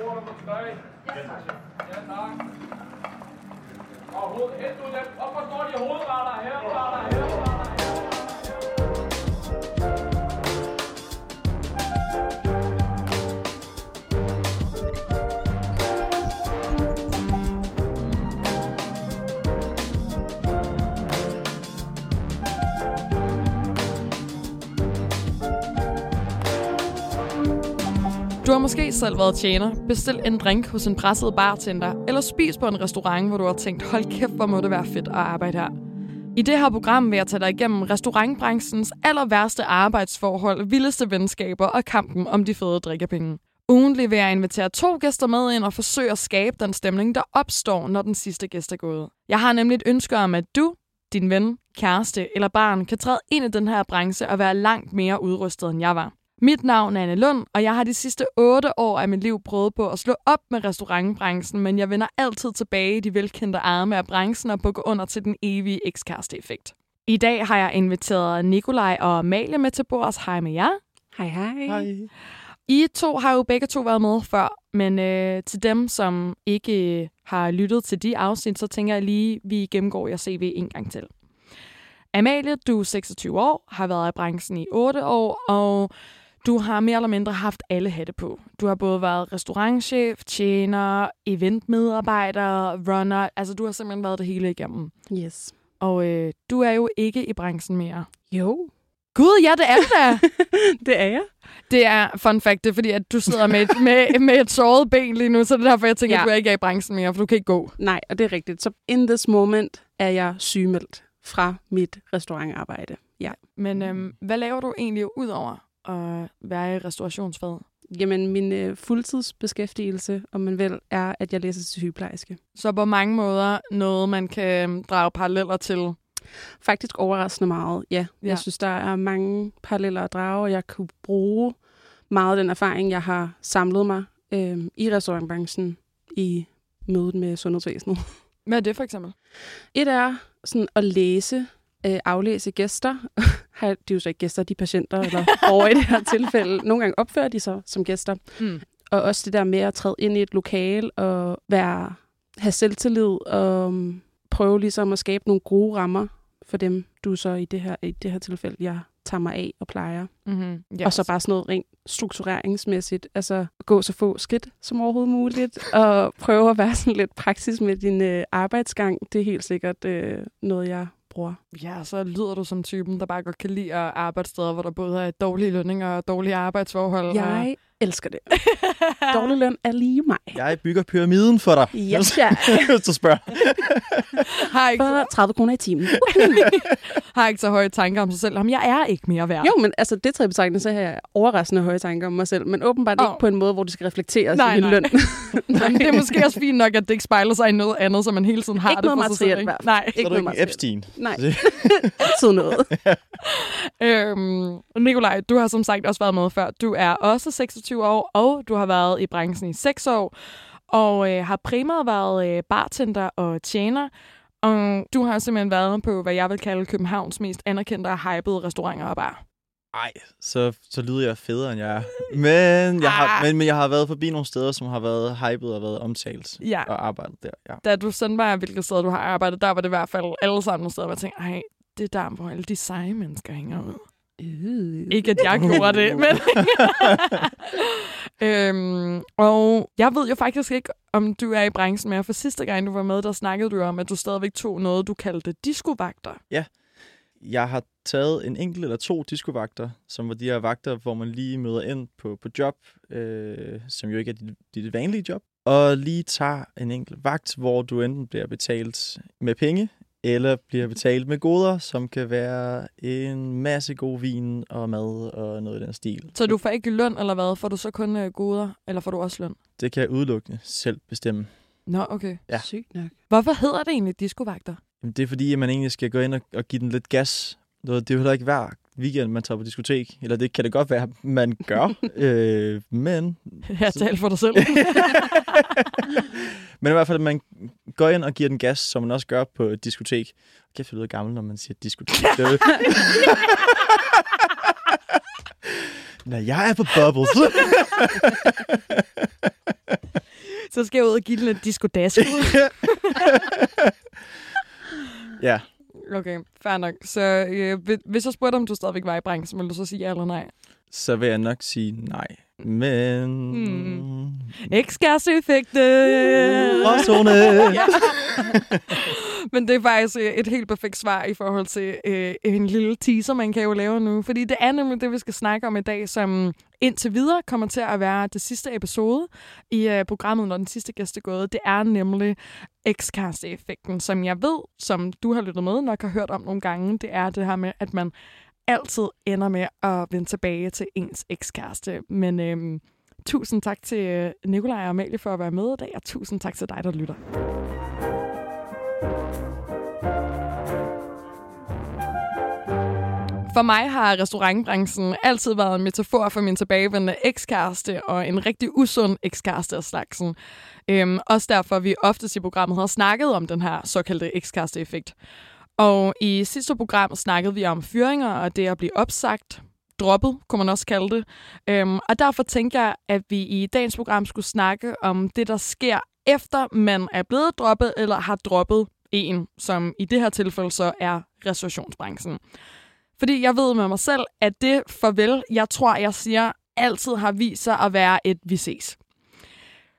bord nummer 3. Ja, tak. Ja, tak. Og hoved, hent nu dem. Hvorfor står de hovedretter her? Retter her, retter her. Måske selv været tjener, bestil en drink hos en presset bartender, eller spis på en restaurant, hvor du har tænkt, hold kæft, hvor må det være fedt at arbejde her. I det her program vil jeg tage dig igennem restaurantbranchens aller værste arbejdsforhold, vildeste venskaber og kampen om de fede drikkepenge. Ugentlig vil jeg invitere to gæster med ind og forsøge at skabe den stemning, der opstår, når den sidste gæst er gået. Jeg har nemlig et ønske om, at du, din ven, kæreste eller barn kan træde ind i den her branche og være langt mere udrustet, end jeg var. Mit navn er Anne Lund, og jeg har de sidste otte år af mit liv prøvet på at slå op med restaurantbranchen, men jeg vender altid tilbage i de velkendte arme af branchen og bukker under til den evige ekskæreste-effekt. I dag har jeg inviteret Nikolaj og Amalie med til bords. Hej med jer. Hej, hej. Hej. I to har jo begge to været med før, men øh, til dem, som ikke øh, har lyttet til de afsnit, så tænker jeg lige, vi gennemgår jer CV en gang til. Amalie, du er 26 år, har været i branchen i 8 år, og du har mere eller mindre haft alle hatte på. Du har både været restaurantchef, tjener, eventmedarbejder, runner, altså du har simpelthen været det hele igennem. Yes. Og øh, du er jo ikke i branchen mere. Jo, Gud, ja, det er du da! det er jeg. Det er fun fact, det er fordi, at du sidder med et, med, med et såret ben lige nu, så det er derfor, jeg tænker, ja. At du ikke er i branchen mere, for du kan ikke gå. Nej, og det er rigtigt. Så in this moment er jeg sygemeldt fra mit restaurantarbejde. Ja. Men øhm, hvad laver du egentlig ud over at være i restaurationsfaget? Jamen, min øh, fuldtidsbeskæftigelse, om man vil, er, at jeg læser til sygeplejerske. Så på mange måder noget, man kan øhm, drage paralleller til. Faktisk overraskende meget, ja. Ja. Jeg synes, der er mange paralleller at drage, og jeg kunne bruge meget af den erfaring, jeg har samlet mig øh, i restaurantbranchen i mødet med sundhedsvæsenet. Hvad er det for eksempel? Et er sådan at læse, øh, aflæse gæster. De er jo så ikke gæster, de er patienter eller borgere i det her tilfælde. Nogle gange opfører de sig som gæster. Mm. Og også det der med at træde ind i et lokal og være, have selvtillid og um, prøve ligesom at skabe nogle gode rammer for dem, du så i det her, i det her tilfælde, jeg tager mig af og plejer. Mm-hmm. Ja. Og så bare sådan noget rent struktureringsmæssigt. Altså gå så få skridt som overhovedet muligt, og prøve at være sådan lidt praksis med din øh, arbejdsgang. Det er helt sikkert øh, noget, jeg bruger. Ja, så lyder du som typen, der bare godt kan lide at arbejde steder, hvor der både er dårlige lønninger og dårlige arbejdsforhold. Jeg elsker det. Dårlig løn er lige mig. Jeg bygger pyramiden for dig. Yes, ja. Hvis du spørger. og har, ikke, For 30 kroner i timen. har ikke så høje tanker om sig selv. Jamen, jeg er ikke mere værd. Jo, men altså, det tager i betragtning, så har jeg overraskende høje tanker om mig selv, men åbenbart Åh. ikke på en måde, hvor det skal reflekteres Nej, i min nej. løn. Jamen, det er måske også fint nok, at det ikke spejler sig i noget andet, så man hele tiden har Ikke det noget for sig selv. Ikke? Nej. Så er Ikke du noget ikke. Epstein. Nej, Så altid noget. Øhm, Nikolaj, du har som sagt også været med før. Du er også 26 år, og du har været i branchen i 6 år, og øh, har primært været øh, bartender og tjener. Og du har simpelthen været på, hvad jeg vil kalde Københavns mest anerkendte og hypede restauranter og bar. Ej, så, så lyder jeg federe, end jeg er. Men jeg, har, Ah. men, men jeg har været forbi nogle steder, som har været hyped og været omtalt. Ja. Og arbejdet der, ja. Da du sendte mig, hvilke steder du har arbejdet, der var det i hvert fald alle sammen nogle steder, hvor jeg tænkte, ej, det er der, hvor alle de seje mennesker hænger ud. Øh. Ikke, at jeg gjorde det, men... øhm, og jeg ved jo faktisk ikke, om du er i branchen mere. For sidste gang, du var med, der snakkede du om, at du stadigvæk tog noget, du kaldte diskovagter. Jeg har taget en enkelt eller to diskovagter, som var de her vagter, hvor man lige møder ind på, på job, øh, som jo ikke er dit, dit vanlige job, og lige tager en enkelt vagt, hvor du enten bliver betalt med penge, eller bliver betalt med goder, som kan være en masse god vin og mad og noget i den stil. Så du får ikke løn, eller hvad? Får du så kun øh, goder, eller får du også løn? Det kan jeg udelukkende selv bestemme. Nå, okay. Ja. Sygt nok. Hvorfor hedder det egentlig diskovagter? Jamen, det er fordi, at man egentlig skal gå ind og, og give den lidt gas. Det er jo heller ikke hver weekend, man tager på diskotek. Eller det kan det godt være, man gør. øh, men, Jeg taler for dig selv. men i hvert fald, at man går ind og giver den gas, som man også gør på et diskotek. Kæft, det lyder gammel, når man siger diskotek. Når jeg er på Bubbles. Så skal jeg ud og give den lidt disco dask Ja, Okay, fair nok. Så øh, hvis jeg spurgte, om du stadigvæk var i branchen, ville du så sige ja eller nej? så vil jeg nok sige nej. Men... Hmm. Ekskæreste-effekten! Gråzone! ja. Men det er faktisk øh, et helt perfekt svar i forhold til øh, en lille teaser, man kan jo lave nu. Fordi det er nemlig det, vi skal snakke om i dag, som indtil videre kommer til at være det sidste episode i øh, programmet, når den sidste gæst er gået. Det er nemlig ekskæreste-effekten, som jeg ved, som du har lyttet med, nok har hørt om nogle gange. Det er det her med, at man altid ender med at vende tilbage til ens ekskæreste. Men øh, tusind tak til øh, Nikolaj og Amalie for at være med i dag, og tusind tak til dig, der lytter. For mig har restaurantbranchen altid været en metafor for min tilbagevendende ekskæreste og en rigtig usund ekskæreste af slagsen. Øhm, også derfor, vi oftest i programmet har snakket om den her såkaldte ekskæreste-effekt. Og i sidste program snakkede vi om fyringer og det at blive opsagt, droppet, kunne man også kalde det. Øhm, og derfor tænker jeg, at vi i dagens program skulle snakke om det, der sker efter man er blevet droppet eller har droppet en, som i det her tilfælde så er restaurationsbranchen. Fordi jeg ved med mig selv, at det farvel, jeg tror, jeg siger, altid har vist sig at være et vi ses.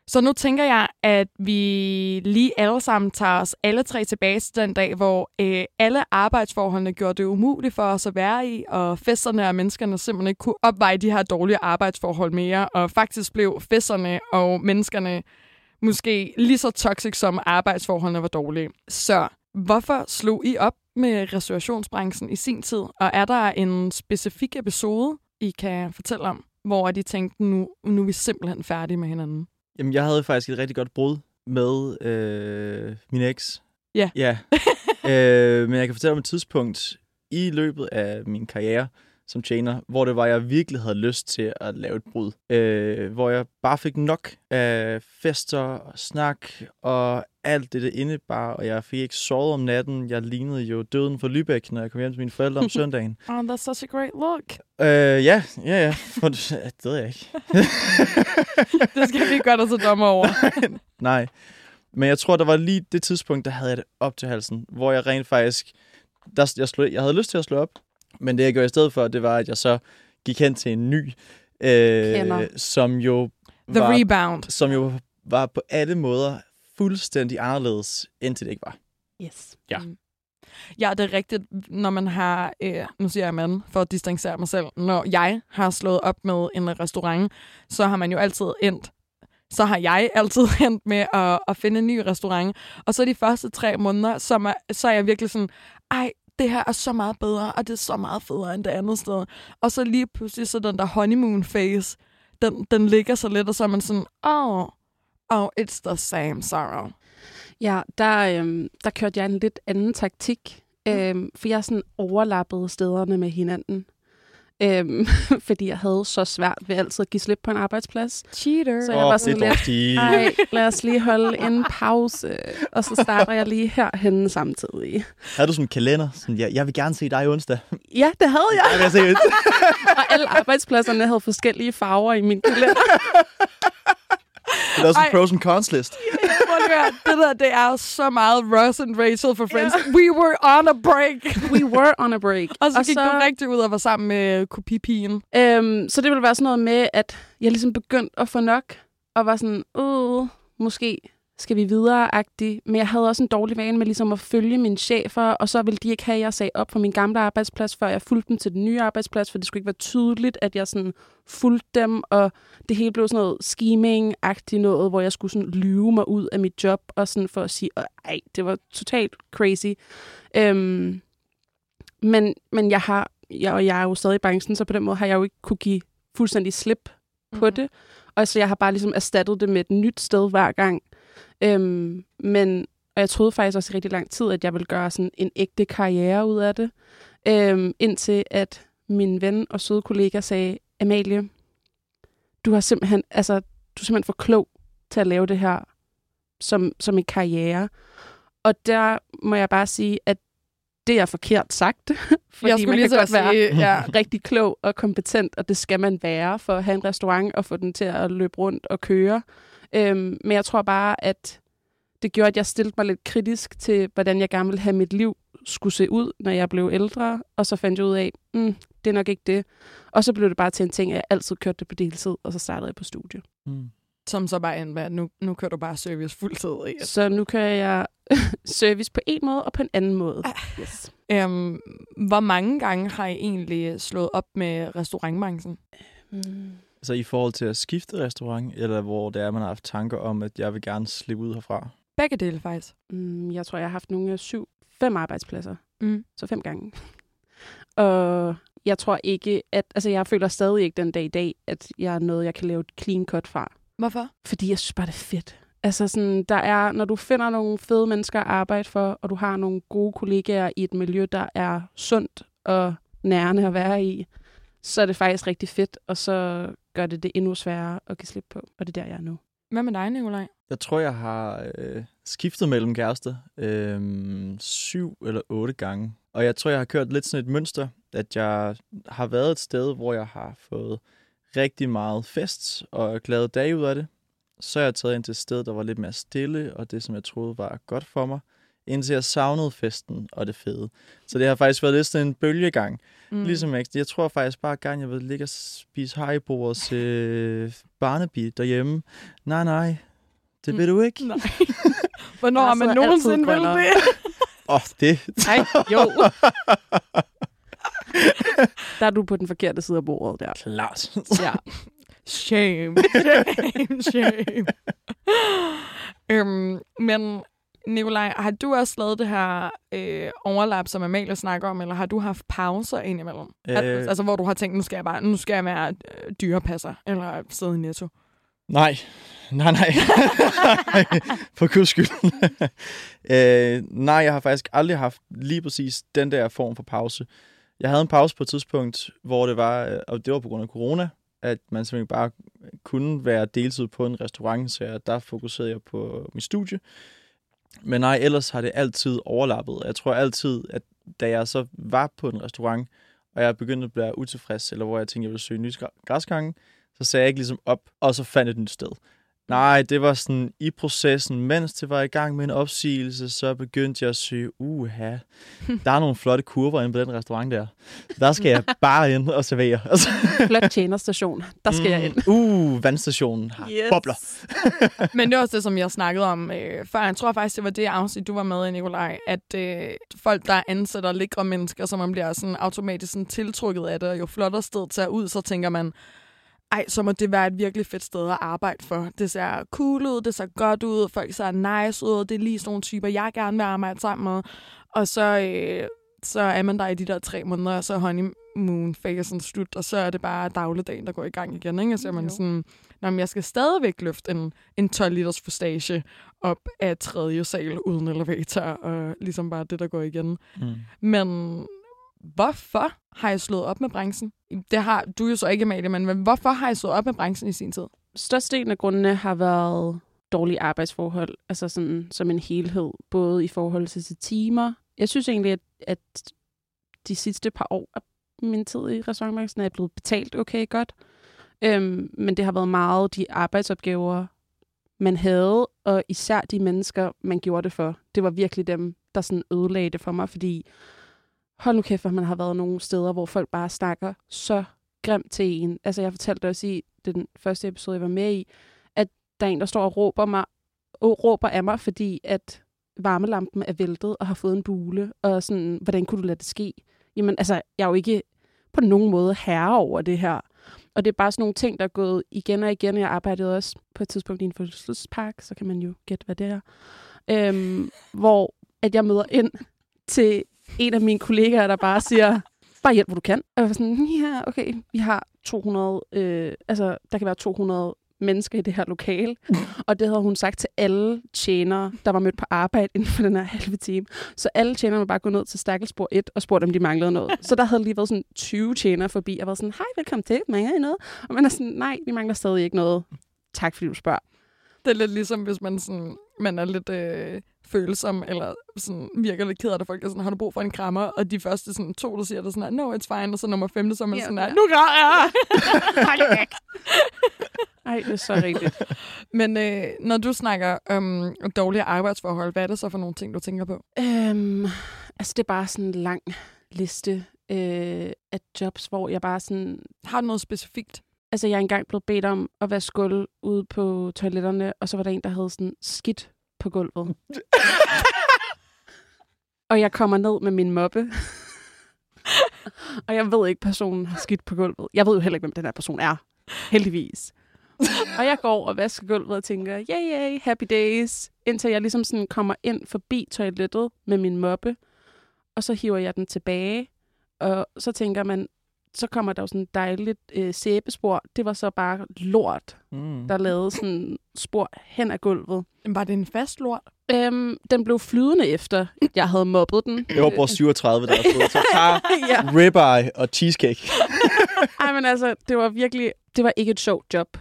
Så nu tænker jeg, at vi lige alle sammen tager os alle tre tilbage til den dag, hvor øh, alle arbejdsforholdene gjorde det umuligt for os at være i, og festerne og menneskerne simpelthen ikke kunne opveje de her dårlige arbejdsforhold mere, og faktisk blev festerne og menneskerne måske lige så toxic, som arbejdsforholdene var dårlige. Så hvorfor slog I op med restaurationsbranchen i sin tid, og er der en specifik episode, I kan fortælle om, hvor de tænkte, nu, nu er vi simpelthen færdige med hinanden? Jamen, jeg havde faktisk et rigtig godt brud med øh, min eks. Ja. Ja. øh, men jeg kan fortælle om et tidspunkt i løbet af min karriere som tjener, hvor det var, jeg virkelig havde lyst til at lave et brud. Øh, hvor jeg bare fik nok af fester og snak og alt det, det indebar, og jeg fik ikke sovet om natten. Jeg lignede jo døden for Lübeck, når jeg kom hjem til mine forældre om søndagen. Oh, that's such a great look. Øh, ja, ja, ja. Det ved jeg ikke. det skal vi gøre dig så dommer over. Nej. Men jeg tror, der var lige det tidspunkt, der havde jeg det op til halsen, hvor jeg rent faktisk... Der, jeg, slog, jeg havde lyst til at slå op, men det, jeg gjorde i stedet for, det var, at jeg så gik hen til en ny, øh, som jo The var, Rebound. Som jo var på alle måder fuldstændig anderledes, indtil det ikke var. Yes. Ja. Mm. Ja, det er rigtigt, når man har, øh, nu siger jeg mand, for at distancere mig selv, når jeg har slået op med en restaurant, så har man jo altid endt så har jeg altid endt med at, at finde en ny restaurant. Og så de første tre måneder, så er, så er jeg virkelig sådan, ej, det her er så meget bedre, og det er så meget federe end det andet sted. Og så lige pludselig så den der honeymoon phase, den, den ligger så lidt, og så er man sådan, oh, oh, it's the same sorrow. Ja, der, øhm, der kørte jeg en lidt anden taktik, øhm, for jeg sådan overlappede stederne med hinanden. Øhm, fordi jeg havde så svært ved altid at give slip på en arbejdsplads. Cheater. Så jeg var sådan lidt, ej, lad os lige holde en pause, og så starter jeg lige herhenne samtidig. Havde du sådan en kalender? Sådan, ja, jeg vil gerne se dig onsdag. Ja, det havde jeg. jeg se og alle arbejdspladserne havde forskellige farver i min kalender. Det er også en pros and cons list. Yeah, det der, det er så meget Ross and Rachel for Friends. Yeah. We were on a break. We were on a break. og så og gik så, du rigtig ud og var sammen med kopipigen. Øhm, så det ville være sådan noget med, at jeg ligesom begyndte at få nok, og var sådan, uh, måske skal vi videre -agtig. Men jeg havde også en dårlig vane med ligesom at følge mine chefer, og så ville de ikke have, at jeg sagde op på min gamle arbejdsplads, før jeg fulgte dem til den nye arbejdsplads, for det skulle ikke være tydeligt, at jeg sådan fulgte dem, og det hele blev sådan noget scheming-agtigt noget, hvor jeg skulle sådan lyve mig ud af mit job, og sådan for at sige, ej, det var totalt crazy. Øhm, men, men jeg har, jeg, og jeg er jo stadig i branchen, så på den måde har jeg jo ikke kunne give fuldstændig slip på mm. det. Og så jeg har bare ligesom erstattet det med et nyt sted hver gang. Øhm, men og jeg troede faktisk også i rigtig lang tid, at jeg ville gøre sådan en ægte karriere ud af det. Øhm, indtil at min ven og søde kollega sagde, Amalie, du har simpelthen, altså, du er simpelthen for klog til at lave det her som, som en karriere. Og der må jeg bare sige, at det er forkert sagt. Fordi jeg man kan godt sige, være ja. rigtig klog og kompetent, og det skal man være for at have en restaurant og få den til at løbe rundt og køre. Øhm, men jeg tror bare, at det gjorde, at jeg stillede mig lidt kritisk til, hvordan jeg gerne ville have mit liv skulle se ud, når jeg blev ældre. Og så fandt jeg ud af, mm, det er nok ikke det. Og så blev det bare til en ting, at jeg altid kørte det på deltid, og så startede jeg på studie. Mm. Som så bare endte med, at nu, nu kører du bare service fuldtid. Ikke? Så nu kører jeg service på en måde og på en anden måde. Yes. Øhm, hvor mange gange har I egentlig slået op med restaurantbranchen? Mm. Så i forhold til at skifte restaurant, eller hvor det er, man har haft tanker om, at jeg vil gerne slippe ud herfra? Begge dele, faktisk. Mm, jeg tror, jeg har haft nogle af syv, fem arbejdspladser. Mm. Så fem gange. og jeg tror ikke, at... Altså, jeg føler stadig ikke den dag i dag, at jeg er noget, jeg kan lave et clean cut fra. Hvorfor? Fordi jeg synes bare, det er fedt. Altså sådan, der er, når du finder nogle fede mennesker at arbejde for, og du har nogle gode kollegaer i et miljø, der er sundt og nærende at være i, så er det faktisk rigtig fedt, og så gør det det endnu sværere at give slip på. Og det er der, jeg er nu. Hvad med dig, Nikolaj? Jeg tror, jeg har øh, skiftet mellem kærester øh, syv eller otte gange. Og jeg tror, jeg har kørt lidt sådan et mønster, at jeg har været et sted, hvor jeg har fået rigtig meget fest og glade dage ud af det. Så er jeg taget ind til et sted, der var lidt mere stille, og det, som jeg troede var godt for mig, indtil jeg savnede festen og det fede. Så det har faktisk været lidt sådan en bølgegang. Mm. Ligesom jeg, jeg tror faktisk bare, at gang jeg vil ligge og spise hajbord og se Barnaby derhjemme. Nej, nej, det vil du ikke. Nej. Hvornår har man nogensinde grønnere. det? Åh, oh, det. Nej, jo. der er du på den forkerte side af bordet der. Klart. Ja. Shame, shame, shame. øhm, men Nikolaj, har du også lavet det her øh, overlap, som Amalie snakker om, eller har du haft pauser indimellem? Øh... Altså, hvor du har tænkt, nu skal jeg bare, nu skal jeg være øh, dyrepasser, eller sidde i netto. Nej, nej, nej. For guds skyld. øh, nej, jeg har faktisk aldrig haft lige præcis den der form for pause. Jeg havde en pause på et tidspunkt, hvor det var, øh, og det var på grund af corona, at man simpelthen bare kunne være deltid på en restaurant, så jeg, der fokuserede jeg på mit studie. Men nej, ellers har det altid overlappet. Jeg tror altid, at da jeg så var på en restaurant, og jeg begyndte at blive utilfreds, eller hvor jeg tænkte, jeg ville søge nye græsgange, så sagde jeg ikke ligesom op, og så fandt jeg et nyt sted. Nej, det var sådan i processen, mens det var i gang med en opsigelse, så begyndte jeg at søge, uha, der er nogle flotte kurver inde på den restaurant der. Der skal jeg bare ind og servere. Altså, Flot tjenerstation. Der skal jeg ind. Mm, Uh, vandstationen har yes. bobler. Men det er også det, som jeg snakkede om øh, før. Jeg tror faktisk, det var det afsnit, du var med i, Nikolaj. At øh, folk, der ansætter lækre mennesker, så man bliver sådan automatisk sådan tiltrukket af det, og jo flottere sted tager ud, så tænker man, ej, så må det være et virkelig fedt sted at arbejde for. Det ser cool ud, det ser godt ud, folk ser nice ud, det er lige sådan nogle typer, jeg gerne vil arbejde sammen med. Og så, øh, så er man der i de der tre måneder, og så er honeymoon fasen slut, og så er det bare dagligdagen, der går i gang igen. Ikke? Og så er man Jo. sådan, Nå, men jeg skal stadigvæk løfte en, en 12 liters fostage op af tredje sal uden elevator, og ligesom bare det, der går igen. Mm. Men hvorfor har jeg slået op med branchen? Det har du jo så ikke, Amalie, men hvorfor har jeg slået op med branchen i sin tid? Størstedelen af grundene har været dårlige arbejdsforhold, altså sådan som en helhed, både i forhold til, til timer. Jeg synes egentlig, at, at de sidste par år af min tid i restaurantbranchen er jeg blevet betalt okay godt. Øhm, men det har været meget de arbejdsopgaver, man havde, og især de mennesker, man gjorde det for. Det var virkelig dem, der sådan ødelagde det for mig, fordi hold nu kæft, at man har været nogle steder, hvor folk bare snakker så grimt til en. Altså jeg fortalte også i den første episode, jeg var med i, at der er en, der står og råber, mig, og råber af mig, fordi at varmelampen er væltet og har fået en bule, og sådan, hvordan kunne du lade det ske? Jamen, altså, jeg er jo ikke på nogen måde herre over det her. Og det er bare sådan nogle ting, der er gået igen og igen. Jeg arbejdede også på et tidspunkt i en fødselspark, så kan man jo gætte, hvad det er. Øhm, hvor at jeg møder ind til en af mine kollegaer, der bare siger, bare hjælp, hvor du kan. Og jeg var sådan, ja, okay, vi har 200, øh, altså, der kan være 200 mennesker i det her lokale. og det havde hun sagt til alle tjenere, der var mødt på arbejde inden for den her halve time. Så alle tjenere var bare gået ned til stakkelspor 1 og spurgt, om de manglede noget. Så der havde lige været sådan 20 tjenere forbi, og var sådan, hej, velkommen til, mangler I noget? Og man er sådan, nej, vi mangler stadig ikke noget. Tak fordi du spørger. Det er lidt ligesom, hvis man, sådan, man er lidt øh, følsom, eller sådan, virker lidt ked af det. Folk er sådan, har du brug for en krammer? Og de første sådan, to, der siger det sådan, no, it's fine. Og så nummer femte, så er man Ja, sådan, ja. nu græder jeg. Ej, det er så rigtigt. Men øh, når du snakker om dårlige arbejdsforhold, hvad er det så for nogle ting, du tænker på? Øhm, altså, det er bare sådan en lang liste øh, af jobs, hvor jeg bare sådan... Har du noget specifikt? Altså, jeg er engang blevet bedt om at være skuld ude på toiletterne, og så var der en, der havde sådan skidt på gulvet. og jeg kommer ned med min moppe. og jeg ved ikke, personen har skidt på gulvet. Jeg ved jo heller ikke, hvem den her person er. Heldigvis. og jeg går og vasker gulvet og tænker, yay, yay, happy days. Indtil jeg ligesom sådan kommer ind forbi toilettet med min moppe. Og så hiver jeg den tilbage. Og så tænker man, så kommer der jo sådan et dejligt øh, sæbespor. Det var så bare lort, Mm. der lavede sådan spor hen ad gulvet. Var det en fast lort? Øhm, den blev flydende efter, jeg havde mobbet den. Det var på 37, der stået. Så tager ja. ribeye og cheesecake. Ej, men altså, det var virkelig, det var ikke et sjovt job.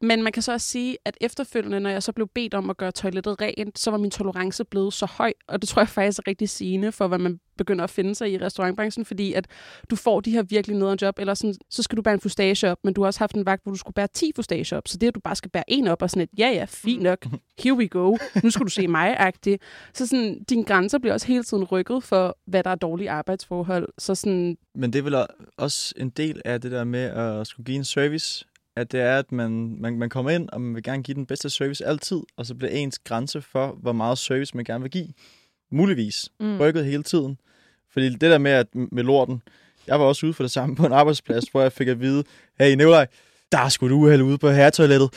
Men man kan så også sige, at efterfølgende, når jeg så blev bedt om at gøre toilettet rent, så var min tolerance blevet så høj, og det tror jeg faktisk er rigtig sigende for, hvad man begynder at finde sig i restaurantbranchen, fordi at du får de her virkelig nederen job, eller sådan, så skal du bære en fustage op, men du har også haft en vagt, hvor du skulle bære 10 fustage op, så det, at du bare skal bære en op, og sådan et, ja ja, fint nok, here we go, nu skal du se mig-agtigt. Så sådan, dine grænser bliver også hele tiden rykket for, hvad der er dårlige arbejdsforhold. Så sådan, Men det er vel også en del af det der med at skulle give en service, at det er, at man, man, man kommer ind, og man vil gerne give den bedste service altid, og så bliver ens grænse for, hvor meget service man gerne vil give, muligvis Mm. rykket hele tiden. Fordi det der med, at med lorten, jeg var også ude for det samme på en arbejdsplads, hvor jeg fik at vide, hey Nikolaj, der er sgu et uheld ude på herretoilettet.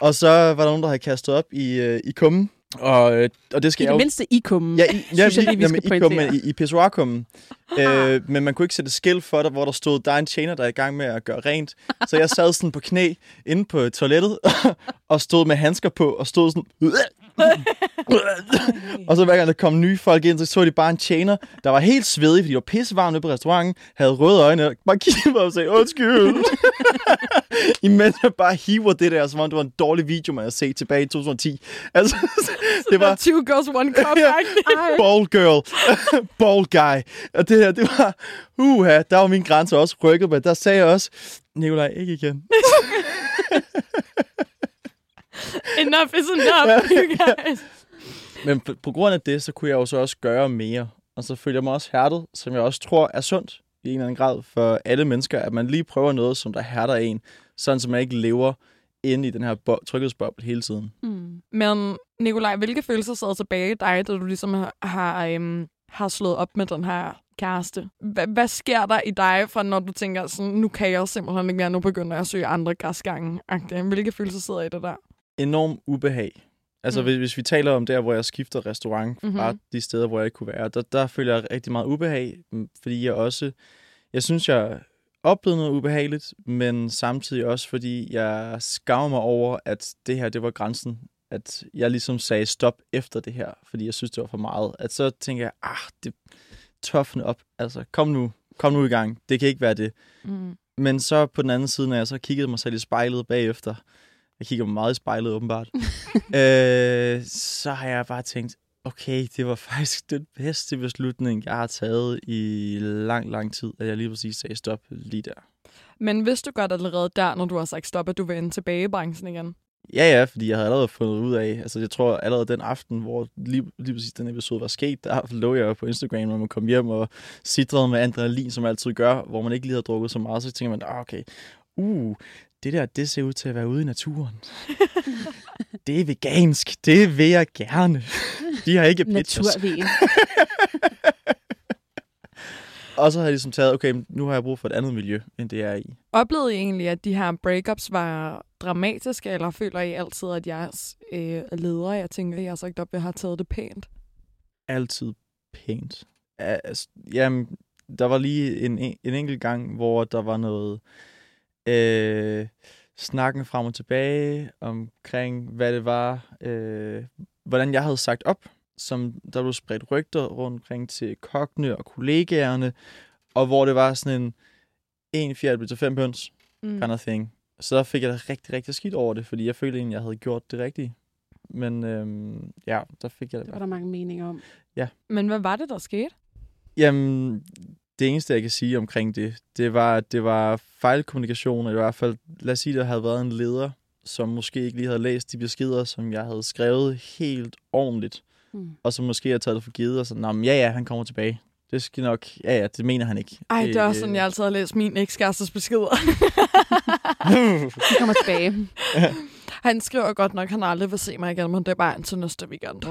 Og så var der nogen, der havde kastet op i, øh, i kummen, og, øh, og det skal i det jo... mindste i kummen. Ja, i, ja, Synes jeg lige, vi jamen, skal i, i, i pissoirkummen. øh, men man kunne ikke sætte skilt for dig, hvor der stod, der er en tjener, der er i gang med at gøre rent. Så jeg sad sådan på knæ inde på toilettet, og stod med handsker på, og stod sådan... og så hver gang der kom nye folk ind, så så de bare en tjener, der var helt svedig, fordi det var pissevarmt nede på restauranten, havde røde øjne, og bare kiggede mig og sagde, undskyld. Imens jeg bare hiver det der, som om det var en dårlig video, man havde set tilbage i 2010. Altså, det var... Two girls, one cup. Bald girl. Bald guy. Og det her, det var... Uha, der var min grænse også rykket, men der sagde jeg også, Nikolaj, ikke igen. Enough is enough, you guys. Men på, på grund af det, så kunne jeg jo så også gøre mere. Og så føler jeg mig også hærdet, som jeg også tror er sundt i en eller anden grad for alle mennesker, at man lige prøver noget, som der hærder en, sådan så man ikke lever inde i den her bo- tryghedsboble hele tiden. Mm. Men Nikolaj, hvilke følelser sad tilbage i dig, da du ligesom har, har, øhm, har slået op med den her kæreste? Hva, hvad sker der i dig, fra når du tænker sådan, nu kan jeg simpelthen ikke mere, nu begynder jeg at søge andre græsgange? Hvilke følelser sidder i det der? Enorm ubehag. Altså, Mm. hvis, hvis vi taler om der, hvor jeg skifter restaurant, Mhm. mm-hmm. bare de steder, hvor jeg ikke kunne være, der, der føler jeg rigtig meget ubehag, mm, fordi jeg også, jeg synes, jeg oplevede noget ubehageligt, men samtidig også, fordi jeg skammer mig over, at det her, det var grænsen. At jeg ligesom sagde stop efter det her, fordi jeg synes, det var for meget. At så tænker jeg, ah, det toughen op. Altså, kom nu, kom nu i gang. Det kan ikke være det. Mm. Men så på den anden side, når jeg så kiggede mig selv i spejlet bagefter, jeg kigger meget i spejlet åbenbart, øh, så har jeg bare tænkt, okay, det var faktisk den bedste beslutning, jeg har taget i lang, lang tid, at jeg lige præcis sagde stop lige der. Men hvis du godt allerede der, når du har sagt stop, at du vil vende tilbage i branchen igen? Ja, ja, fordi jeg havde allerede fundet ud af, altså jeg tror allerede den aften, hvor lige, lige præcis den episode var sket, der lå jeg på Instagram, når man kom hjem og sidrede med adrenalin, som man altid gør, hvor man ikke lige har drukket så meget, så tænker man, ah, okay, uh, det der, det ser ud til at være ude i naturen. det er vegansk, det vil jeg gerne. De har ikke. Naturven. Og så har jeg ligesom taget, okay, nu har jeg brug for et andet miljø, end det jeg er i. Oplevede I egentlig, at de her breakups var dramatiske, eller føler I altid, at jeres øh, ledere, jeg tænker, jeg har sagt op, jeg har taget det pænt? altid pænt. Altså, jamen, der var lige en, en enkelt gang, hvor der var noget øh, snakken frem og tilbage omkring, hvad det var, øh, hvordan jeg havde sagt op, som der blev spredt rygter rundt omkring til kokkene og kollegaerne, og hvor det var sådan en en fjerde blev til fem pøns, Mm. kind of thing. Så der fik jeg det rigtig, rigtig skidt over det, fordi jeg følte egentlig, jeg havde gjort det rigtige. Men øhm, ja, der fik jeg det. Det var der mange meninger om. Men hvad var det, der skete? Jamen, det eneste, jeg kan sige omkring det, det var, at det var fejlkommunikation, eller i hvert fald, lad os sige, der havde været en leder, som måske ikke lige havde læst de beskeder, som jeg havde skrevet helt ordentligt, Mm. og som måske har taget det for givet, og sådan, "Nå, men ja, ja, han kommer tilbage. Det skal nok, ja, ja, det mener han ikke. Ej, det er også Øh, sådan, jeg altid har læst min ekskærestes beskeder. Vi kommer tilbage. han skriver godt nok, at han aldrig vil se mig igen, men det er bare indtil næste weekend.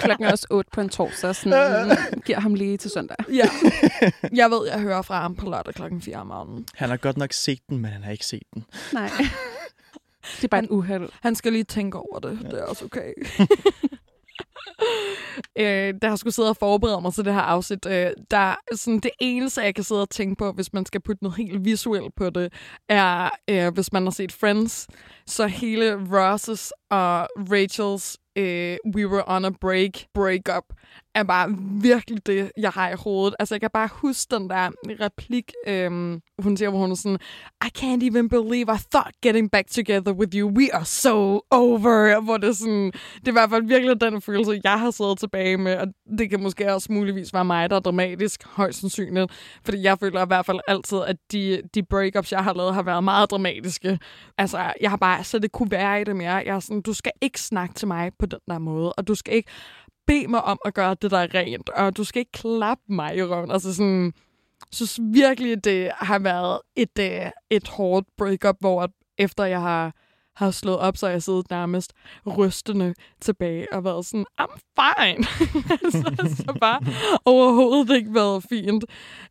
Klokken er også 8 på en torsdag, sådan, mm, giver ham lige til søndag. Ja. Jeg ved, jeg hører fra ham på lørdag klokken 4 om morgenen. Han har godt nok set den, men han har ikke set den. Nej. Det er bare et uheld. Han skal lige tænke over det. Det er også okay. øh, der har skulle sidde og forberede mig til det her afsnit, øh, der sådan det eneste, jeg kan sidde og tænke på, hvis man skal putte noget helt visuelt på det, er, øh, hvis man har set Friends, så hele Ross' og Rachels øh, We Were On A Break breakup er bare virkelig det, jeg har i hovedet. Altså, jeg kan bare huske den der replik, øhm, hun siger, hvor hun er sådan, I can't even believe I thought getting back together with you. We are so over. Hvor det er sådan, det er i hvert fald virkelig den følelse, jeg har siddet tilbage med, og det kan måske også muligvis være mig, der er dramatisk, højst sandsynligt. Fordi jeg føler i hvert fald altid, at de, de breakups, jeg har lavet, har været meget dramatiske. Altså, jeg har bare så det kunne være i det mere. Jeg er sådan, du skal ikke snakke til mig på den der måde, og du skal ikke bede mig om at gøre det, der er rent, og du skal ikke klappe mig i røven. Altså sådan, synes virkelig, det har været et, øh, et hårdt breakup, hvor efter jeg har, har slået op, så jeg siddet nærmest rystende tilbage og været sådan, I'm fine. så, så bare overhovedet ikke været fint.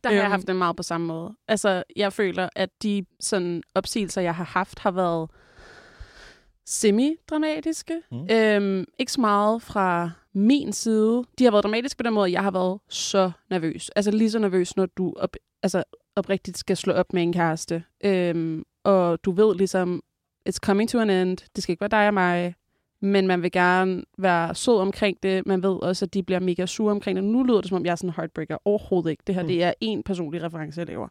Der har jeg Øhm. haft det meget på samme måde. Altså, jeg føler, at de sådan, opsigelser, jeg har haft, har været semi-dramatiske. Mm. Øhm, ikke så meget fra min side. De har været dramatiske på den måde, at jeg har været så nervøs. Altså lige så nervøs, når du op, altså, oprigtigt skal slå op med en kæreste. Øhm, og du ved ligesom, it's coming to an end. Det skal ikke være dig og mig. Men man vil gerne være sød omkring det. Man ved også, at de bliver mega sure omkring det. Nu lyder det, som om jeg er sådan en heartbreaker. Overhovedet ikke. Det her Mm. det er en personlig reference, jeg laver.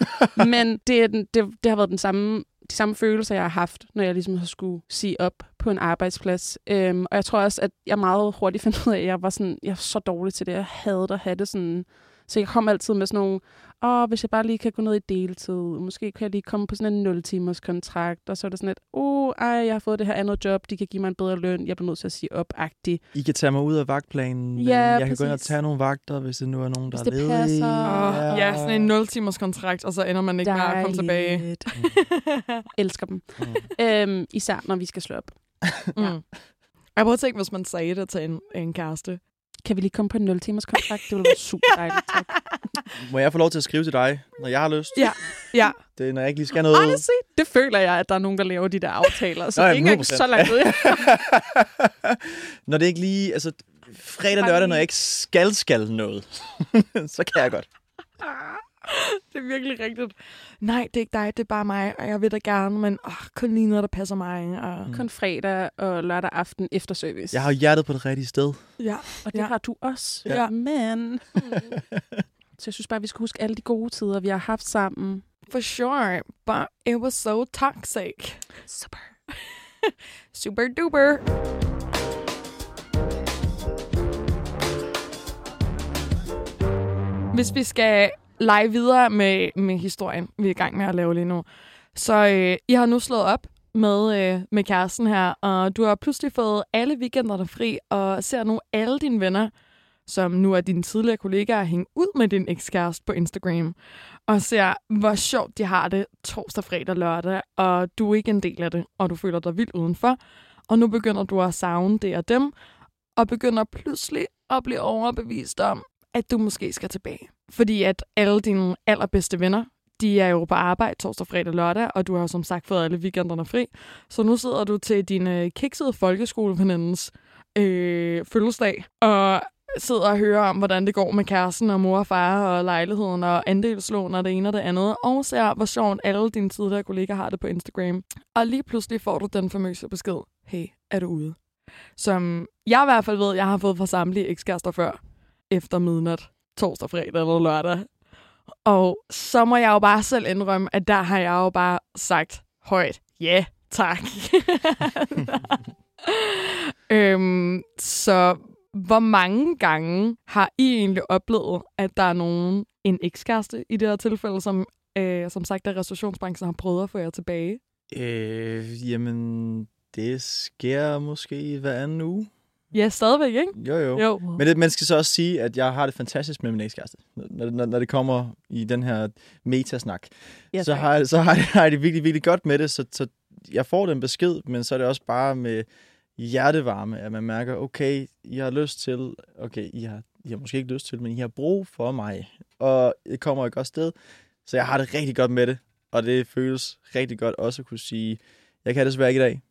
Men det, er den, det, det har været den samme, de samme følelser, jeg har haft, når jeg ligesom har skulle sige op på en arbejdsplads. Øhm, og jeg tror også, at jeg meget hurtigt fandt ud af, at jeg var, sådan, jeg var så dårlig til det. Jeg havde at have det sådan... Så jeg kom altid med sådan nogle, åh, hvis jeg bare lige kan gå ned i deltid, måske kan jeg lige komme på sådan en 0-timers kontrakt, og så er det sådan et, åh, ej, jeg har fået det her andet job, de kan give mig en bedre løn, jeg bliver nødt til at sige op-agtigt. I kan tage mig ud af vagtplanen. men Ja, jeg kan gå ind og præcis. tage nogle vagter, hvis det nu er nogen, der Hvis er det ledige. passer. Oh, ja, sådan en 0 timers kontrakt, og så ender man ikke med at komme tilbage. Dejligt. Elsker dem. Mm. Øhm, især når vi skal slå op. mm. Jeg prøver at tænke, hvis man sagde det til en, en kæreste. Kan vi lige komme på en 0-timers kontrakt? Det ville være super dejligt, tak. Må jeg få lov til at skrive til dig, når jeg har lyst? Ja, ja. Det er, når jeg ikke lige skal noget. Honestly, det føler jeg, at der er nogen, der laver de der aftaler. Så Nå, er ikke engang 100%. så langt ud. når det ikke lige... Altså, fredag lørdag, når jeg ikke skal skal noget, så kan jeg godt. Det er virkelig rigtigt. Nej, det er ikke dig, det er bare mig, og jeg vil da gerne, men åh, kun lige noget, der passer mig. Og, Kun fredag og lørdag aften efter service. Jeg har jo hjertet på det rigtige sted. ja. og det ja. har du også. Ja. Men... Så jeg synes bare, vi skal huske alle de gode tider, vi har haft sammen. For sure, but it was so toxic. Super. Super duper. Hvis vi skal lege videre med, med historien, vi er i gang med at lave lige nu, så øh, I har nu slået op med, øh, med kæresten her, og du har pludselig fået alle weekenderne fri, og ser nu alle dine venner, som nu er dine tidligere kollegaer, hænge ud med din ekskæreste på Instagram, og ser, hvor sjovt de har det torsdag, fredag, lørdag, og du er ikke en del af det, og du føler dig vildt udenfor, og nu begynder du at savne det og dem, og begynder pludselig at blive overbevist om, at du måske skal tilbage. Fordi at alle dine allerbedste venner, de er jo på arbejde torsdag, fredag, lørdag, og du har jo som sagt fået alle weekenderne fri. Så nu sidder du til din øh, kiksede folkeskolevenindens øh, fødselsdag, og sidder og hører om, hvordan det går med kæresten og mor og far og lejligheden og andelslån og det ene og det andet, og ser, hvor sjovt alle dine tidligere kollegaer har det på Instagram. Og lige pludselig får du den famøse besked, hey, er du ude? Som jeg i hvert fald ved, jeg har fået fra samtlige ekskærester før, efter midnat, torsdag, fredag eller lørdag. Og så må jeg jo bare selv indrømme, at der har jeg jo bare sagt højt, ja, yeah, tak. øhm, så hvor mange gange har I egentlig oplevet, at der er nogen, en ekskæreste i det her tilfælde, som Øh, som sagt, at restaurationsbranchen har prøvet at få jer tilbage. Øh, jamen, det sker måske hver anden uge. Ja, stadigvæk, ikke? Jo, jo. Jo. Men det, man skal så også sige, at jeg har det fantastisk med min ekskæreste, når, når, når det kommer i den her metasnak. Ja, så har, jeg- så har, jeg, har jeg det virkelig, virkelig godt med det, så, så jeg får den besked, men så er det også bare med hjertevarme, at man mærker, okay, I har lyst til, okay, I har, I har måske ikke lyst til, men I har brug for mig, og jeg kommer et godt sted, så jeg har det rigtig godt med det, og det føles rigtig godt også at kunne sige, jeg kan desværre ikke i dag,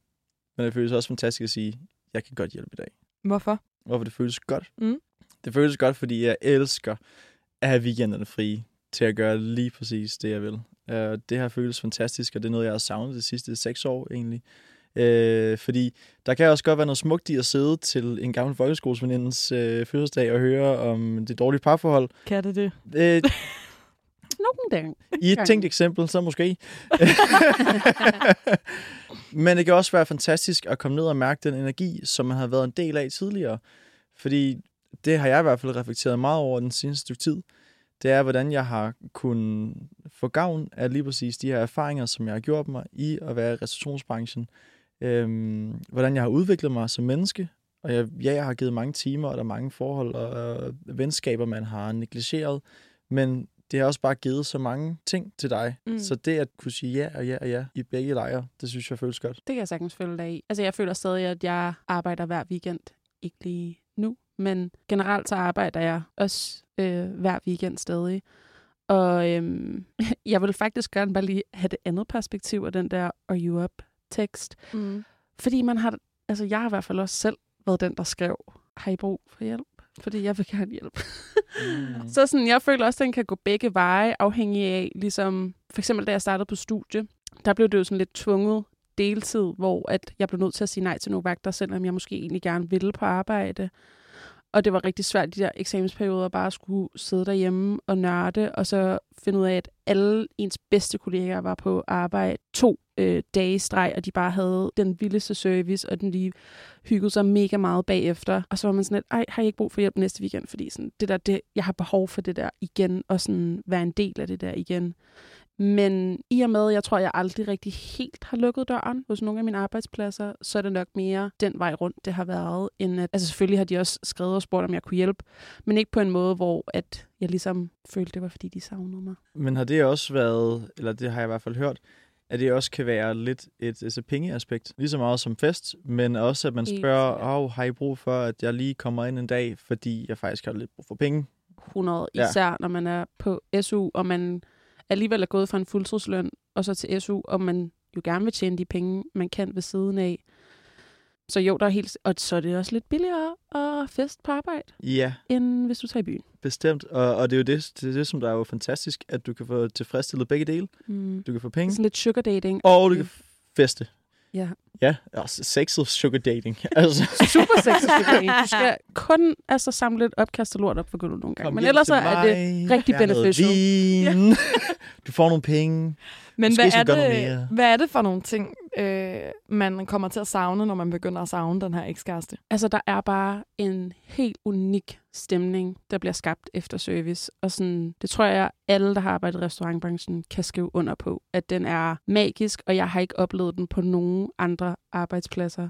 men det føles også fantastisk at sige, jeg kan godt hjælpe i dag. Hvorfor? Hvorfor det føles godt? Mm. Det føles godt, fordi jeg elsker at have weekenderne fri til at gøre lige præcis det, jeg vil. Uh, det har føles fantastisk, og det er noget, jeg har savnet de sidste seks år egentlig. Uh, fordi der kan også godt være noget smukt i at sidde til en gammel folkeskolesvenindens uh, fødselsdag og høre om det dårlige parforhold. Kan det det? Uh, Nogle dage. I et tænkt eksempel, så måske. Men det kan også være fantastisk at komme ned og mærke den energi, som man har været en del af tidligere. Fordi det har jeg i hvert fald reflekteret meget over den seneste stykke tid. Det er, hvordan jeg har kunnet få gavn af lige præcis de her erfaringer, som jeg har gjort mig i at være i restaurationsbranchen. Øhm, hvordan jeg har udviklet mig som menneske. Og jeg, ja, jeg har givet mange timer, og der er mange forhold og øh, venskaber, man har negligeret. Men det har også bare givet så mange ting til dig. Mm. Så det at kunne sige ja og ja og ja i begge lejre, det synes jeg føles godt. Det kan jeg sagtens følge dig i. Altså, jeg føler stadig, at jeg arbejder hver weekend. Ikke lige nu, men generelt så arbejder jeg også øh, hver weekend stadig. Og øhm, jeg vil faktisk gerne bare lige have det andet perspektiv af den der Are You Up tekst. Mm. Fordi man har, altså jeg har i hvert fald også selv været den, der skrev, har I brug for hjælp? Fordi jeg vil gerne hjælpe. Mm. Så sådan, jeg føler også, at den kan gå begge veje, afhængig af, ligesom, for eksempel da jeg startede på studie, der blev det jo sådan lidt tvunget deltid, hvor at jeg blev nødt til at sige nej til nogle vagter, selvom jeg måske egentlig gerne ville på arbejde. Og det var rigtig svært, de der eksamensperioder, bare at skulle sidde derhjemme og nørde, og så finde ud af, at alle ens bedste kollegaer var på arbejde to øh, dage streg, og de bare havde den vildeste service, og den lige hyggede sig mega meget bagefter. Og så var man sådan lidt, ej, har jeg ikke brug for hjælp næste weekend? Fordi sådan, det der, det, jeg har behov for det der igen, og sådan være en del af det der igen. Men i og med, jeg tror, jeg aldrig rigtig helt har lukket døren hos nogle af mine arbejdspladser, så er det nok mere den vej rundt, det har været. End at, altså selvfølgelig har de også skrevet og spurgt, om jeg kunne hjælpe, men ikke på en måde, hvor at jeg ligesom følte, det var, fordi de savnede mig. Men har det også været, eller det har jeg i hvert fald hørt, at det også kan være lidt et altså, pengeaspekt, lige så meget som fest, men også at man spørger, oh, har I brug for, at jeg lige kommer ind en dag, fordi jeg faktisk har lidt brug for penge? 100, Ja. især når man er på SU, og man alligevel er gået fra en fuldtidsløn, og så til SU, og man jo gerne vil tjene de penge, man kan ved siden af. Så jo, der er helt... Og så er det også lidt billigere at fest på arbejde, Ja, end hvis du tager i byen. bestemt. Og, og det er jo det, det, er det, som der er jo fantastisk, at du kan få tilfredsstillet begge dele. Mm. Du kan få Det penge, er sådan lidt sugar dating. og du kan feste. Ja. Ja, også sexet sugar dating. altså, Super sexy sugar dating. Du skal kun altså, samle lidt opkast og lort op for gulvet nogle gange. kom Men ellers så er det rigtig beneficial. Vin. du får nogle penge. Men Måske hvad er, det, hvad er det for nogle ting, øh, man kommer til at savne, når man begynder at savne den her ekskæreste? Altså, der er bare en helt unik stemning, der bliver skabt efter service. Og sådan, det tror jeg, alle, der har arbejdet i restaurantbranchen, kan skrive under på, at den er magisk, og jeg har ikke oplevet den på nogen andre arbejdspladser.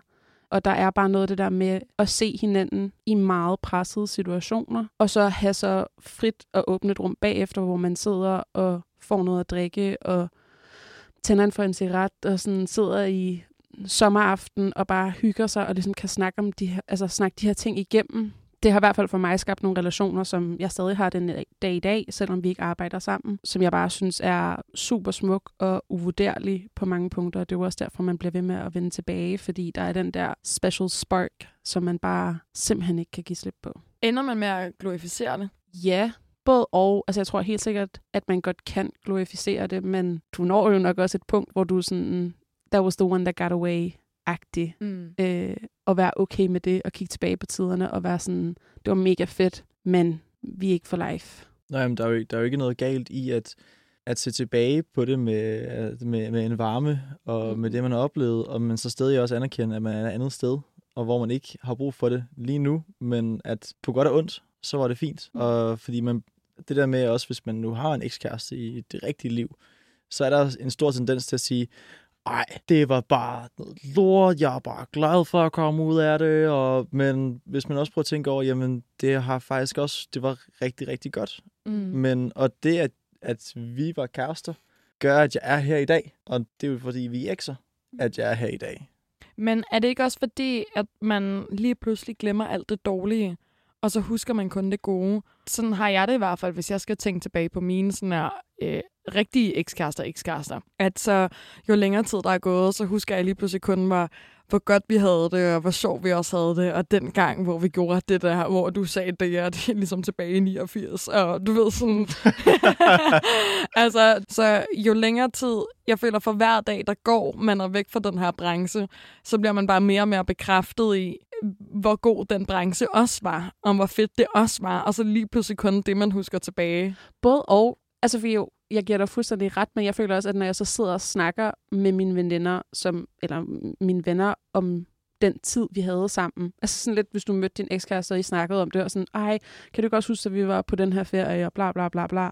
Og der er bare noget af det der med at se hinanden i meget pressede situationer, og så have så frit og åbnet rum bagefter, hvor man sidder og får noget at drikke, og tænder en for en cigaret, og sådan sidder i sommeraften og bare hygger sig og ligesom kan snakke om de her, altså snakke de her ting igennem. Det har i hvert fald for mig skabt nogle relationer, som jeg stadig har den dag i dag, selvom vi ikke arbejder sammen, som jeg bare synes er super smuk og uvurderlig på mange punkter. Det er jo også derfor, man bliver ved med at vende tilbage, fordi der er den der special spark, som man bare simpelthen ikke kan give slip på. Ender man med at glorificere det? Ja, både og. Altså jeg tror helt sikkert, at man godt kan glorificere det, men du når jo nok også et punkt, hvor du er sådan, that was the one that got away-agtig. Mm. Øh, og være okay med det, og kigge tilbage på tiderne, og være sådan, det var mega fedt, men vi er ikke for life. Nå, jamen, der, er jo, ikke- der er jo ikke noget galt i at, at se tilbage på det med, med, med en varme, og Mhm. med det, man har oplevet, og man så stadig også anerkender, at man er et andet sted, og hvor man ikke har brug for det lige nu, men at på godt og ondt, så var det fint. Mm. Og fordi man det der med også, hvis man nu har en ekskæreste i det rigtige liv, så er der en stor tendens til at sige, ej, det var bare noget lort, jeg er bare glad for at komme ud af det, og, men hvis man også prøver at tænke over, jamen, det har faktisk også, det var rigtig, rigtig godt. Mm. Men, og det, at, at vi var kærester, gør, at jeg er her i dag, og det er jo fordi, vi er ekser, at jeg er her i dag. Men er det ikke også fordi, at man lige pludselig glemmer alt det dårlige, og så husker man kun det gode? Sådan har jeg det i hvert fald, hvis jeg skal tænke tilbage på mine sådan her, øh, rigtige ekskærester ekskærester. At så jo længere tid der er gået, så husker jeg lige pludselig kun, hvor, hvor godt vi havde det, og hvor sjovt vi også havde det. Og den gang, hvor vi gjorde det der, hvor du sagde det, ja, det er ligesom tilbage i 89. Og du ved sådan... altså, så jo længere tid, jeg føler for hver dag, der går, man er væk fra den her branche, så bliver man bare mere og mere bekræftet i, hvor god den branche også var, og hvor fedt det også var, og så lige pludselig kun det, man husker tilbage. Både og. Altså, for jo, jeg giver dig fuldstændig ret, men jeg føler også, at når jeg så sidder og snakker med mine veninder, som, eller mine venner om den tid, vi havde sammen. Altså sådan lidt, hvis du mødte din ekskæreste, og I snakkede om det, og sådan, ej, kan du ikke også huske, at vi var på den her ferie, og bla bla bla bla.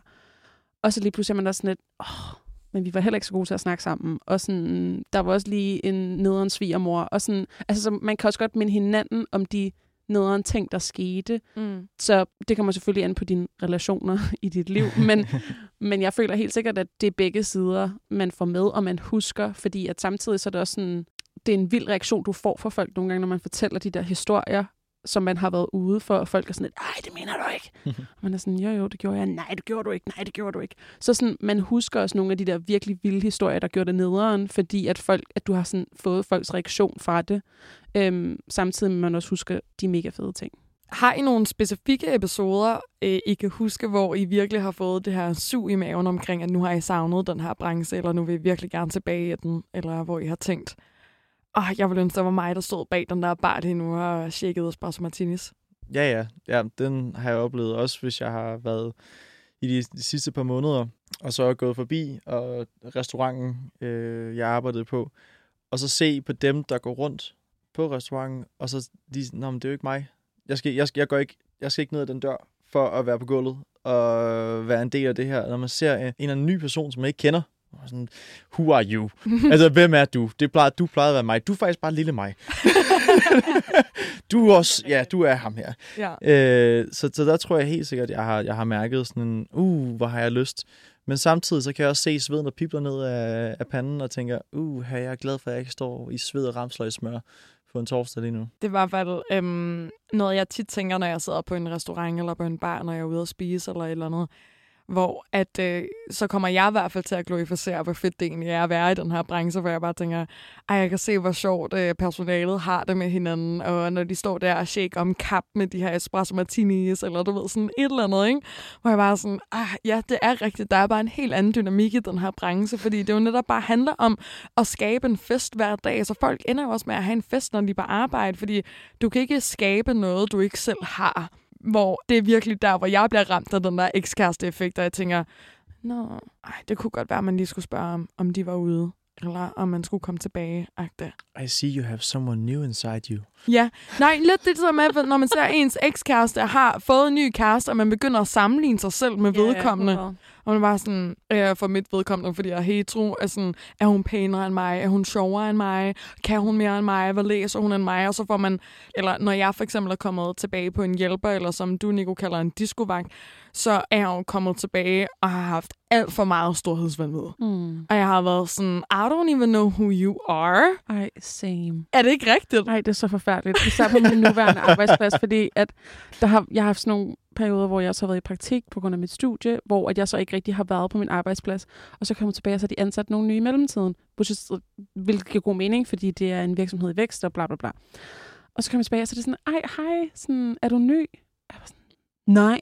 Og så lige pludselig er man der sådan lidt, åh, men vi var heller ikke så gode til at snakke sammen. Og sådan, der var også lige en nederen svigermor. Og sådan, altså, så man kan også godt minde hinanden om de nederen ting, der skete. Mm. Så det kommer selvfølgelig an på dine relationer i dit liv. Men, men jeg føler helt sikkert, at det er begge sider, man får med, og man husker. Fordi at samtidig så er det også sådan, det er en vild reaktion, du får fra folk nogle gange, når man fortæller de der historier, som man har været ude for, og folk er sådan lidt, nej, det mener du ikke. og man er sådan, jo jo, det gjorde jeg. Nej, det gjorde du ikke. Nej, det gjorde du ikke. Så sådan, man husker også nogle af de der virkelig vilde historier, der gjorde det nederen, fordi at, folk, at du har sådan fået folks reaktion fra det. Øhm, samtidig med, at man også husker de mega fede ting. Har I nogle specifikke episoder, øh, I kan huske, hvor I virkelig har fået det her sug i maven omkring, at nu har I savnet den her branche, eller nu vil I virkelig gerne tilbage i den, eller hvor I har tænkt, åh, jeg ville ønske, det var mig, der stod bag den der bar lige nu og tjekkede espresso martinis. Ja, ja, ja, den har jeg oplevet også, hvis jeg har været i de, de sidste par måneder, og så er jeg gået forbi og restauranten, øh, jeg arbejdede på, og så se på dem, der går rundt på restauranten, og så de, nå, men det er jo ikke mig. Jeg skal, jeg, skal, jeg, går ikke, jeg skal ikke ned ad den dør for at være på gulvet og være en del af det her. Når man ser en, en eller anden ny person, som man ikke kender, sådan, who are you? altså, hvem er du? Det plejer, du plejede at være mig. Du er faktisk bare lille mig. du er også, ja, du er ham her. Ja. Øh, så, så der tror jeg helt sikkert, jeg har, jeg har mærket sådan en, uh, hvor har jeg lyst. Men samtidig så kan jeg også se sveden, der pipler ned af, af panden, og tænker, uh, jeg er glad for, at jeg ikke står i sved og ramsløg smør på en torsdag lige nu. Det er i hvert fald øhm, noget, jeg tit tænker, når jeg sidder på en restaurant eller på en bar, når jeg er ude at spise eller et eller andet. Hvor at, øh, så kommer jeg i hvert fald til at glorificere, hvor fedt det egentlig er at være i den her branche, hvor jeg bare tænker, ej, jeg kan se, hvor sjovt øh, personalet har det med hinanden, og når de står der og shake om kap med de her espresso martinis, eller du ved, sådan et eller andet, ikke? Hvor jeg bare sådan, ah, ja, det er rigtigt, der er bare en helt anden dynamik i den her branche, fordi det jo netop bare handler om at skabe en fest hver dag, så folk ender jo også med at have en fest, når de er på arbejde, fordi du kan ikke skabe noget, du ikke selv har hvor det er virkelig der, hvor jeg bliver ramt af den der ekskæreste-effekt, og jeg tænker, nå, ej, det kunne godt være, at man lige skulle spørge, om, om de var ude, eller om man skulle komme tilbage. Agte. I see you have someone new inside you. Ja, nej, lidt det som er, når man ser ens ekskæreste har fået en ny kæreste, og man begynder at sammenligne sig selv med vedkommende. Ja, Og man bare sådan, øh, for mit vedkommende, fordi jeg er hetero, er, sådan, er hun pænere end mig? Er hun sjovere end mig? Kan hun mere end mig? Hvad læser hun end mig? Og så får man, eller når jeg for eksempel er kommet tilbage på en hjælper, eller som du, Nico, kalder en diskovagt, så er jeg jo kommet tilbage og har haft alt for meget storhedsvandvid. Mm. Og jeg har været sådan, I don't even know who you are. Ej, same. Er det ikke rigtigt? Nej, det er så forfærdeligt. Især på min nuværende arbejdsplads, fordi at der har, jeg har haft sådan nogle perioder, hvor jeg også har været i praktik på grund af mit studie, hvor at jeg så ikke rigtig har været på min arbejdsplads. Og så kommer tilbage, og så har de ansat nogle nye i mellemtiden, hvilket giver god mening, fordi det er en virksomhed i vækst og bla bla bla. Og så kommer jeg tilbage, og så er det sådan, ej, hej, sådan, er du ny? Jeg var sådan, nej.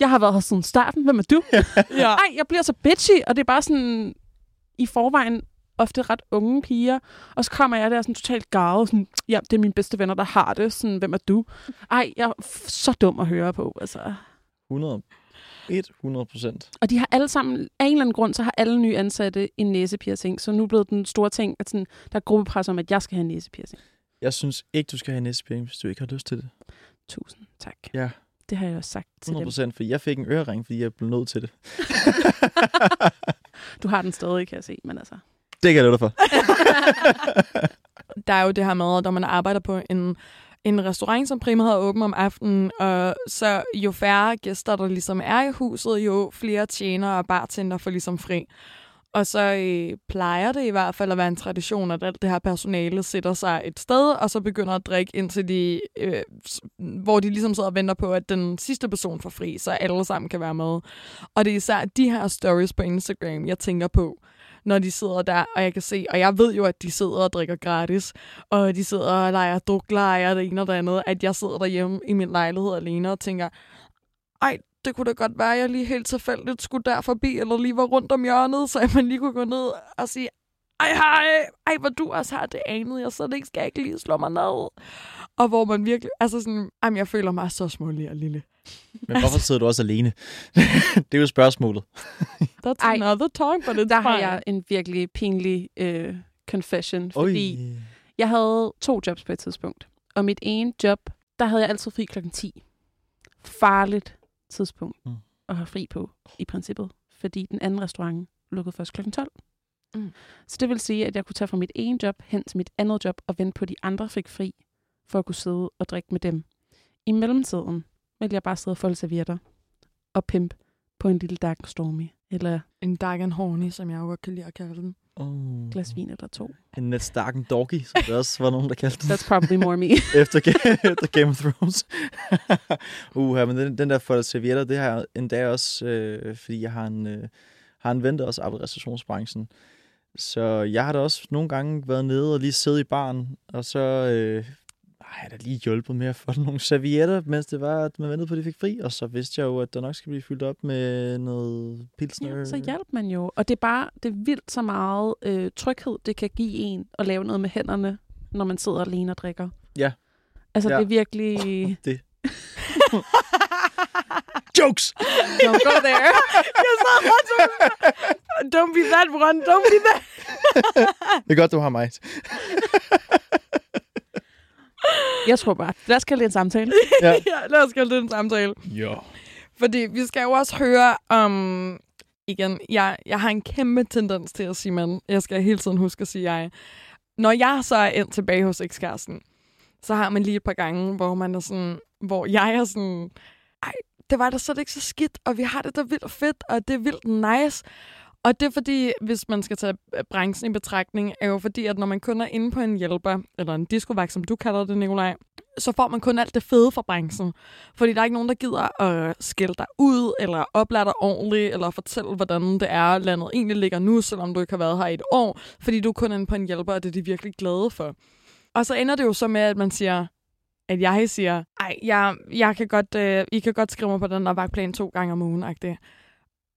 jeg har været her siden starten. Hvem er du? Ja. Ej, jeg bliver så bitchy, og det er bare sådan, i forvejen ofte ret unge piger, og så kommer jeg der sådan totalt garvet, sådan, ja, det er mine bedste venner, der har det, sådan, hvem er du? Ej, jeg er så dum at høre på, altså. 100. 100 procent. Og de har alle sammen, af en eller anden grund, så har alle nye ansatte en næsepiercing, så nu er blevet den store ting, at sådan, der er gruppepres om, at jeg skal have en næsepiercing. Jeg synes ikke, du skal have en næsepiercing, hvis du ikke har lyst til det. Tusind tak. Ja. Det har jeg også sagt til 100 dem. procent, for jeg fik en ørering, fordi jeg blev nødt til det. Du har den stadig, kan jeg se, men altså... Det kan jeg love for. der er jo det her med, at når man arbejder på en, en restaurant, som Prima har åben om aftenen, og så jo færre gæster, der ligesom er i huset, jo flere tjenere og bartender får ligesom fri. Og så øh, plejer det i hvert fald at være en tradition, at alt det her personale sætter sig et sted, og så begynder at drikke indtil de, øh, hvor de ligesom sidder og venter på, at den sidste person får fri, så alle sammen kan være med. Og det er især de her stories på Instagram, jeg tænker på, når de sidder der, og jeg kan se, og jeg ved jo, at de sidder og drikker gratis, og de sidder og leger druklejer, det ene og det andet, at jeg sidder derhjemme i min lejlighed alene og tænker, ej, det kunne da godt være, at jeg lige helt tilfældigt skulle der forbi, eller lige var rundt om hjørnet, så man lige kunne gå ned og sige, ej, hej, ej, hvor du også har det anede jeg, så det ikke skal jeg ikke lige slå mig ned. Og hvor man virkelig, altså sådan, jamen, jeg føler mig så smålig og lille. Men hvorfor sidder du også alene? det er jo spørgsmålet. That's Ej, another time, but it's Der har fine. jeg en virkelig pinlig øh, confession, fordi Oj. jeg havde to jobs på et tidspunkt. Og mit ene job, der havde jeg altid fri klokken 10. Farligt tidspunkt Mm. at have fri på, i princippet. Fordi den anden restaurant lukkede først klokken 12. Mm. Så det vil sige, at jeg kunne tage fra mit ene job hen til mit andet job og vente på, at de andre fik fri, for at kunne sidde og drikke med dem. I mellemtiden ville jeg bare sidde og folde servietter og pimp på en lille dark stormy. Eller En dark and horny, som jeg jo godt kan lide at kalde den. Oh. glas vin eller to. En net starken doggy, som det også var nogen, der kaldte den. That's probably more me. efter, efter Game of Thrones. Uha, men den, den der for servietter, det har jeg endda også, øh, fordi jeg har en, øh, har en ven, der også arbejder i restaurationsbranchen. Så jeg har da også nogle gange været nede og lige siddet i baren, og så øh, har jeg da lige hjulpet med at få nogle servietter, mens det var, at man ventede på, at de fik fri. Og så vidste jeg jo, at der nok skal blive fyldt op med noget pilsner. Ja, så hjælper man jo. Og det er bare det er vildt så meget øh, tryghed, det kan give en at lave noget med hænderne, når man sidder alene og drikker. Ja. Altså, Ja. det er virkelig... Det. Jokes! Don't go there. jeg sad ret. Don't be that one, don't be that. Det er godt, du har mig. Jeg tror bare, lad os kalde det en samtale. Ja. ja, lad os kalde det en samtale. Jo. Fordi vi skal jo også høre om... Igen, jeg, jeg har en kæmpe tendens til at sige man. Jeg skal hele tiden huske at sige jeg. Når jeg så er ind tilbage hos ekskæresten, så har man lige et par gange, hvor man er sådan... Hvor jeg er sådan... Ej, det var da slet ikke så skidt, og vi har det da vildt fedt, og det er vildt nice. Og det er fordi, hvis man skal tage øh, branchen i betragtning, er jo fordi, at når man kun er inde på en hjælper, eller en diskovagt, som du kalder det, Nikolaj, så får man kun alt det fede fra branchen. Fordi der er ikke nogen, der gider at skælde dig ud, eller oplære dig ordentligt, eller fortælle, hvordan det er, landet egentlig ligger nu, selvom du ikke har været her i et år, fordi du kun er inde på en hjælper, og det er de virkelig glade for. Og så ender det jo så med, at man siger, at jeg siger, ej, jeg, jeg kan godt, øh, I kan godt skrive mig på den der vagtplan to gange om ugen, -agtig.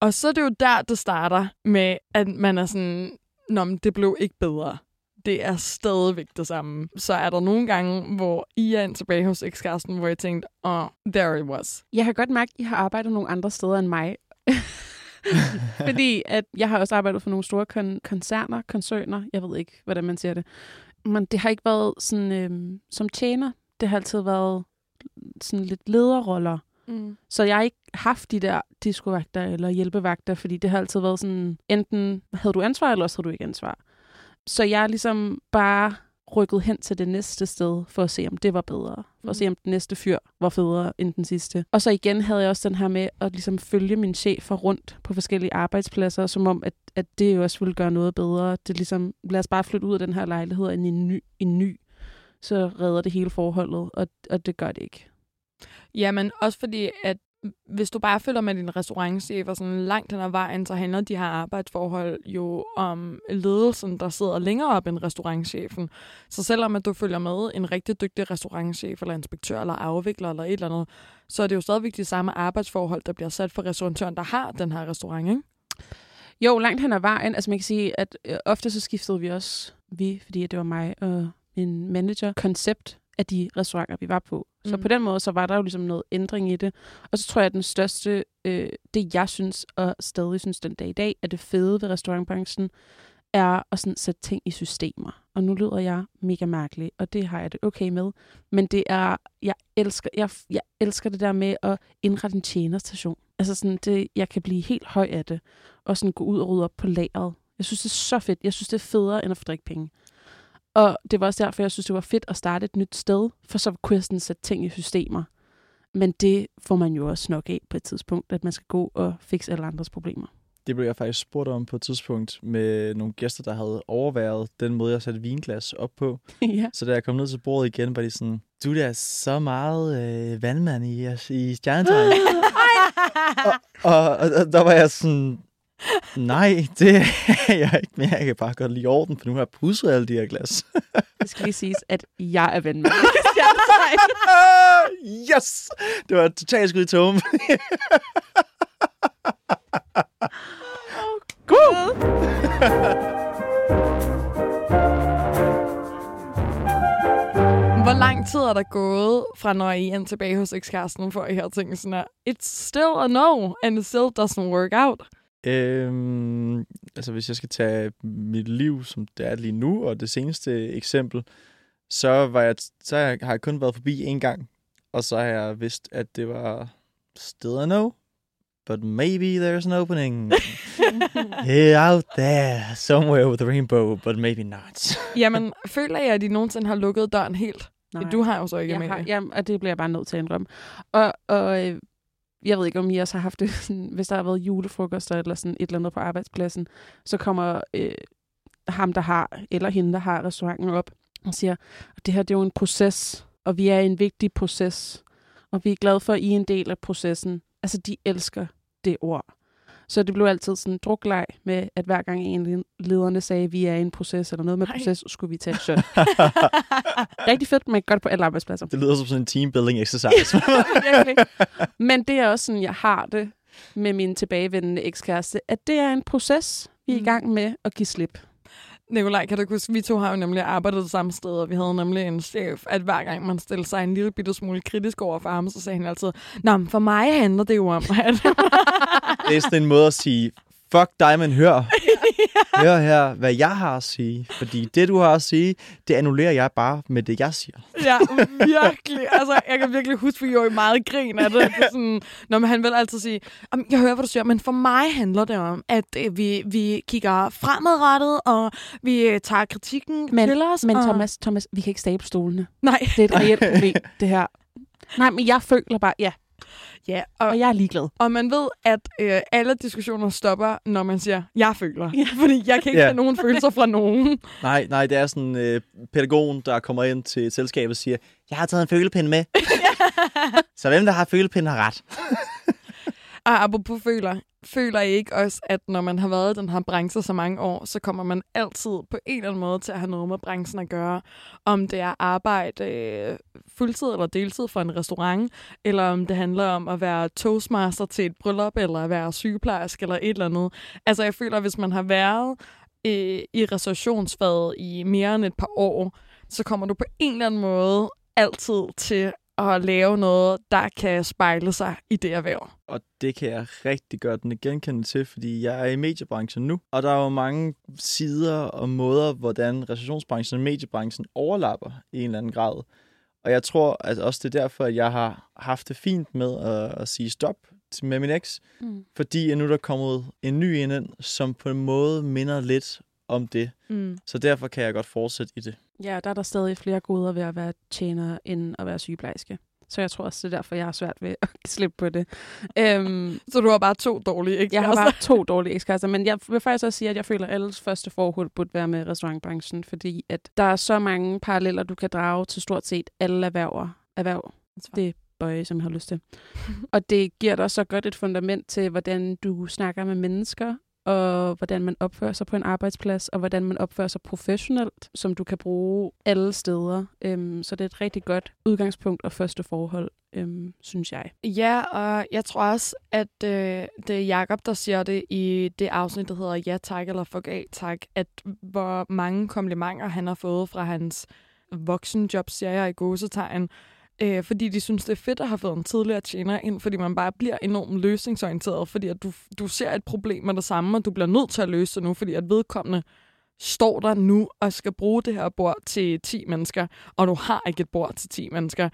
Og så er det jo der, det starter med, at man er sådan, Nå, men det blev ikke bedre. Det er stadigvæk det samme. Så er der nogle gange, hvor I er ind tilbage hos ekskæresten, hvor jeg tænkte, oh, there it was. Jeg har godt mærket, at I har arbejdet nogle andre steder end mig. Fordi at jeg har også arbejdet for nogle store kon- koncerner, koncerner, jeg ved ikke, hvordan man siger det. Men det har ikke været sådan øhm, som tjener. Det har altid været sådan lidt lederroller. Mm. Så jeg har ikke haft de der diskovagter eller hjælpevagter, fordi det har altid været sådan, enten havde du ansvar, eller også havde du ikke ansvar. Så jeg er ligesom bare rykket hen til det næste sted, for at se, om det var bedre. For at se, om den næste fyr var federe end den sidste. Og så igen havde jeg også den her med at ligesom følge min chef rundt på forskellige arbejdspladser, som om, at, at det jo også ville gøre noget bedre. Det er ligesom, lad os bare flytte ud af den her lejlighed ind i en ny, en ny så redder det hele forholdet, og, og det gør det ikke. Jamen, også fordi, at hvis du bare følger med din restaurantchef og sådan langt hen ad vejen, så handler de her arbejdsforhold jo om ledelsen, der sidder længere op end restaurantchefen. Så selvom at du følger med en rigtig dygtig restaurantchef, eller inspektør, eller afvikler, eller et eller andet, så er det jo stadigvæk de samme arbejdsforhold, der bliver sat for restauratøren, der har den her restaurant, ikke? Jo, langt hen ad vejen. Altså man kan sige, at øh, ofte så skiftede vi også, vi, fordi det var mig og min manager, koncept af de restauranter, vi var på. Så Mm. på den måde, så var der jo ligesom noget ændring i det. Og så tror jeg, at den største, øh, det jeg synes, og stadig synes den dag i dag, er det fede ved restaurantbranchen, er at sådan sætte ting i systemer. Og nu lyder jeg mega mærkelig, og det har jeg det okay med. Men det er, jeg elsker, jeg, jeg elsker det der med at indrette en tjenerstation. Altså sådan, det, jeg kan blive helt høj af det, og sådan gå ud og rydde op på lageret. Jeg synes, det er så fedt. Jeg synes, det er federe, end at få drikkepenge. Og det var også derfor, jeg synes, det var fedt at starte et nyt sted, for så kunne jeg sådan sætte ting i systemer. Men det får man jo også nok af på et tidspunkt, at man skal gå og fikse alle andres problemer. Det blev jeg faktisk spurgt om på et tidspunkt med nogle gæster, der havde overværet den måde, jeg satte vinglas op på. ja. Så da jeg kom ned til bordet igen, var de sådan, du er så meget øh, vandmand i, i stjernetegn. og, og, og, der var jeg sådan, nej, det er jeg ikke mere. Jeg kan bare godt lide orden, for nu har jeg pudset alle de her glas. Det skal lige siges, at jeg er ven med yes! Det var et totalt skud i togen. God! Hvor lang tid er der gået fra, når I er tilbage hos ekskæresten, for I har tænkt sådan her, it's still a no, and it still doesn't work out? Øhm, altså hvis jeg skal tage mit liv, som det er lige nu, og det seneste eksempel, så, var jeg, så har jeg kun været forbi en gang, og så har jeg vidst, at det var still a no, but maybe there's an opening. Out there, somewhere with a rainbow, but maybe not. Jamen, føler jeg, at I nogensinde har lukket døren helt? Nej. Du har jo så ikke jeg har, jamen, og det bliver jeg bare nødt til at indrømme. Og, og øh, jeg ved ikke, om I også har haft det, sådan, hvis der har været julefrokoster eller sådan et eller andet på arbejdspladsen, så kommer øh, ham, der har, eller hende, der har restauranten op og siger, at det her det er jo en proces, og vi er i en vigtig proces, og vi er glade for, at I er en del af processen. Altså, de elsker det ord. Så det blev altid sådan en drukleg med, at hver gang en af lederne sagde, at vi er i en proces, eller noget med Nej. proces, skulle vi tage et shot. Rigtig fedt, man kan godt på alle arbejdspladser. Det lyder som sådan en teambuilding exercise. Virkelig. Men det er også sådan, jeg har det med min tilbagevendende ekskæreste, at det er en proces, vi er i Mm. gang med at give slip. Nikolaj, kan du huske, vi to har jo nemlig arbejdet det samme sted, og vi havde nemlig en chef, at hver gang man stillede sig en lille bitte smule kritisk over for ham, så sagde han altid, Nå, men for mig handler det jo om, at... det er sådan en måde at sige, fuck dig, men hør. Hør her, hvad jeg har at sige. Fordi det, du har at sige, det annullerer jeg bare med det, jeg siger. ja, virkelig. Altså, jeg kan virkelig huske, vi gjorde meget grin af det. det er sådan, når man han vil altid sige, "Jamen, jeg hører, hvad du siger, men for mig handler det om, at øh, vi, vi kigger fremadrettet, og vi øh, tager kritikken Men- til os. Men og... Thomas, Thomas, vi kan ikke stable stolene. Nej, Det er et reelt problem, det her. Nej, men jeg føler bare, ja, ja, og, og jeg er ligeglad. Og man ved, at øh, alle diskussioner stopper, når man siger, jeg føler. Ja. Fordi jeg kan ikke Ja. have nogen følelser fra nogen. Nej, nej, det er sådan øh, pædagogen, der kommer ind til selskabet og siger, jeg har taget en følepind med. Så hvem, der har følepind, har ret. Og apropos føler, føler I ikke også, at når man har været i den her branche så mange år, så kommer man altid på en eller anden måde til at have noget med branchen at gøre. Om det er arbejde øh, fuldtid eller deltid for en restaurant, eller om det handler om at være toastmaster til et bryllup, eller at være sygeplejerske eller et eller andet. Altså jeg føler, at hvis man har været øh, i restaurationsfaget i mere end et par år, så kommer du på en eller anden måde altid til at lave noget, der kan spejle sig i det erhverv. Og det kan jeg rigtig godt genkende til, fordi jeg er i mediebranchen nu. Og der er jo mange sider og måder, hvordan restaurationsbranchen og mediebranchen overlapper i en eller anden grad. Og jeg tror at også det er derfor, at jeg har haft det fint med at, at sige stop til- med min eks. Mm. Fordi nu er der kommet en ny ind, som på en måde minder lidt om det. Mm. Så derfor kan jeg godt fortsætte i det. Ja, der er der stadig flere goder ved at være tjener, end at være sygeplejerske. Så jeg tror også, det er derfor, jeg har svært ved at slippe på det. Øhm, Så du har bare to dårlige, ikke? jeg har bare to dårlige ekskærester, men jeg vil faktisk også sige, at jeg føler, at alles første forhold burde være med restaurantbranchen, fordi at der er så mange paralleller, du kan drage til stort set alle erhverver. erhverv. Det bøje, som jeg har lyst til. og det giver dig også så godt et fundament til, hvordan du snakker med mennesker, og hvordan man opfører sig på en arbejdsplads, og hvordan man opfører sig professionelt, som du kan bruge alle steder. Øhm, så det er et rigtig godt udgangspunkt og første forhold, øhm, synes jeg. Ja, og jeg tror også, at øh, det er Jacob, der siger det i det afsnit, der hedder Ja tak eller fuck af tak, at hvor mange komplimenter han har fået fra hans voksenjob, siger jeg i gåsetegn, øh, fordi de synes, det er fedt at have fået en tidligere tjener ind, fordi man bare bliver enormt løsningsorienteret, fordi at du, du ser et problem med det samme, og du bliver nødt til at løse det nu, fordi at vedkommende står der nu og skal bruge det her bord til 10 mennesker, og du har ikke et bord til 10 mennesker.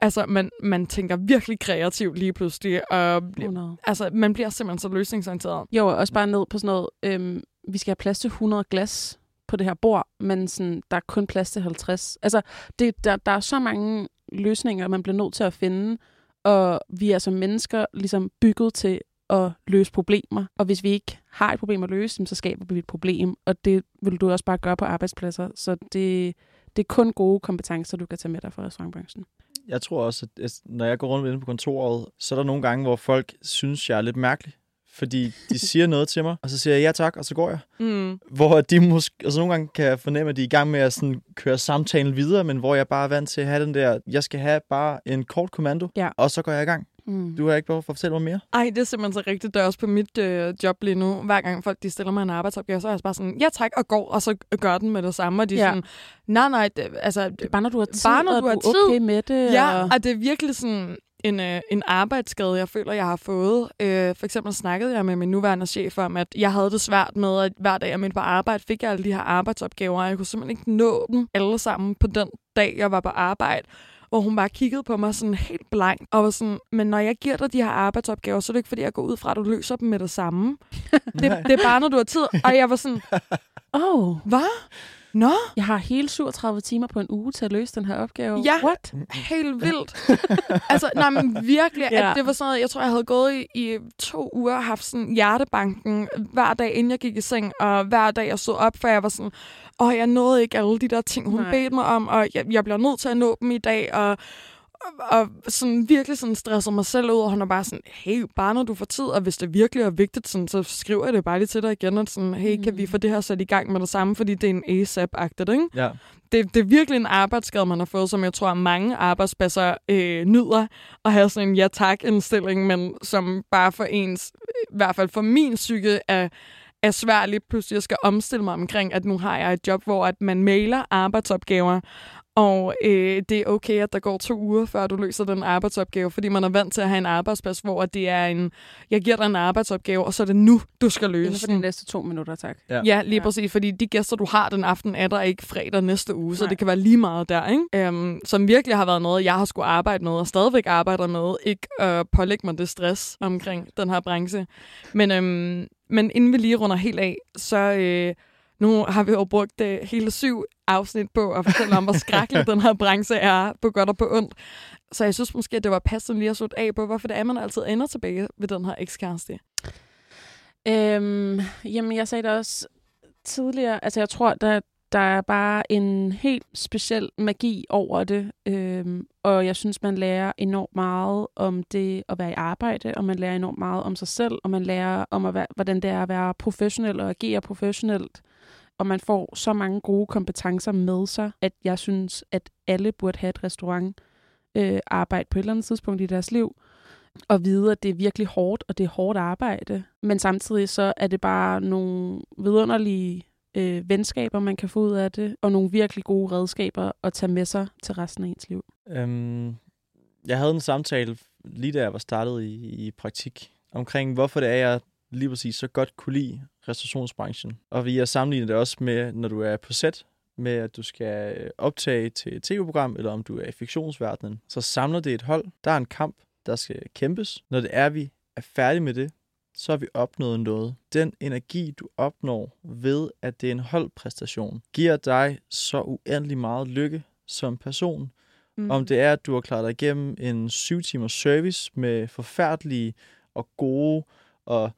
Altså, man, man tænker virkelig kreativt lige pludselig, og 100. altså, man bliver simpelthen så løsningsorienteret. Jo, og også bare ned på sådan noget, øhm, vi skal have plads til 100 glas på det her bord, men sådan, der er kun plads til 50. Altså, det, der, der er så mange løsninger, man bliver nødt til at finde, og vi er som mennesker ligesom bygget til at løse problemer. Og hvis vi ikke har et problem at løse, så skaber vi et problem, og det vil du også bare gøre på arbejdspladser. Så det, det er kun gode kompetencer, du kan tage med dig fra restaurantbranchen. Jeg tror også, at at når jeg går rundt inde på kontoret, så er der nogle gange, hvor folk synes, jeg er lidt mærkelig. Fordi de siger noget til mig, og så siger jeg ja tak, og så går jeg. Mm. Hvor de måske, altså nogle gange kan jeg fornemme, at de er i gang med at sådan køre samtalen videre, men hvor jeg bare er vant til at have den der, jeg skal have bare en kort kommando, Ja. og så går jeg i gang. Mm. Du har ikke behov for at fortælle mig mere. Ej, det er simpelthen så rigtigt. Det er også på mit øh, job lige nu. Hver gang folk de stiller mig en arbejdsopgave, så er jeg bare sådan, ja tak, og går, og så gør den med det samme. Og de er Ja. sådan, nej, nej, det, altså... Det er bare, når du har tid, Bare når du har er tid. okay med det. Ja, og... og det er virkelig sådan en, øh, en arbejdsskade, jeg føler, jeg har fået. Øh, for eksempel snakkede jeg med min nuværende chef om, at jeg havde det svært med, at hver dag jeg mødte på arbejde, fik jeg alle de her arbejdsopgaver, og jeg kunne simpelthen ikke nå dem alle sammen på den dag, jeg var på arbejde hvor hun bare kiggede på mig sådan helt blank, og var sådan, men når jeg giver dig de her arbejdsopgaver, så er det ikke, fordi jeg går ud fra, at du løser dem med det samme. Det, det er bare, når du har tid. Og jeg var sådan, Oh, hvad? Nå, jeg har hele 37 timer på en uge til at løse den her opgave. Ja. What? helt vildt. altså, nej, men virkelig, Ja. at det var sådan noget, jeg tror, jeg havde gået i, i to uger og haft sådan hjertebanken hver dag, inden jeg gik i seng, og hver dag jeg stod op, for jeg var sådan, åh, jeg nåede ikke alle de der ting, hun Nej. bedte mig om, og jeg, jeg bliver nødt til at nå dem i dag, og og, sådan virkelig sådan stresser mig selv ud, og hun er bare sådan, hey, bare når du får tid, og hvis det virkelig er vigtigt, sådan, så skriver jeg det bare lige til dig igen, og sådan, hey, kan vi få det her sat i gang med det samme, fordi det er en ASAP-agtigt, ikke? Ja. det, det er virkelig en arbejdsskade, man har fået, som jeg tror, mange arbejdspladser øh, nyder at have sådan en ja tak indstilling, men som bare for ens, i hvert fald for min psyke, er, er svært lige pludselig at skal omstille mig omkring, at nu har jeg et job, hvor at man mailer arbejdsopgaver, og øh, det er okay, at der går to uger, før du løser den arbejdsopgave, fordi man er vant til at have en arbejdsplads, hvor det er en, jeg giver dig en arbejdsopgave, og så er det nu, du skal Inden løse for den. de næste to minutter, tak. Ja. Ja, lige Ja. præcis, fordi de gæster, du har den aften, er der ikke fredag næste uge, så Nej. det kan være lige meget der, ikke? Um, som virkelig har været noget, jeg har skulle arbejde med, og stadigvæk arbejder med, ikke at pålægge mig det stress omkring den her branche. Men, øhm, men inden vi lige runder helt af, så øh, nu har vi jo brugt øh, hele syv afsnit på at fortælle om, hvor skrækkelig den her branche er, på godt og på ondt. Så jeg synes måske, at det var passende lige at slutte af på, hvorfor det er, man altid ender tilbage ved den her ekskæreste. Øhm, jamen, jeg sagde det også tidligere. Altså, jeg tror, der, der er bare en helt speciel magi over det. Øhm, og jeg synes, man lærer enormt meget om det at være i arbejde, og man lærer enormt meget om sig selv, og man lærer om, at være, hvordan det er at være professionel og agere professionelt. Og man får så mange gode kompetencer med sig, at jeg synes, at alle burde have et restaurant øh, arbejde på et eller andet tidspunkt i deres liv og vide, at det er virkelig hårdt, og det er hårdt arbejde. Men samtidig så er det bare nogle vidunderlige øh, venskaber, man kan få ud af det, og nogle virkelig gode redskaber at tage med sig til resten af ens liv. Øhm, jeg havde en samtale lige da jeg var startet i, i praktik, omkring hvorfor det er, jeg lige præcis så godt kunne lide restaurationsbranchen. Og vi har sammenlignet det også med, når du er på set, med at du skal øh, optage til et tv-program, eller om du er i fiktionsverdenen, så samler det et hold. Der er en kamp, der skal kæmpes. Når det er, vi er færdige med det, så har vi opnået noget. Den energi, du opnår ved, at det er en holdpræstation, giver dig så uendelig meget lykke som person, Mm. om det er, at du har klaret dig igennem en syv timers service med forfærdelige og gode og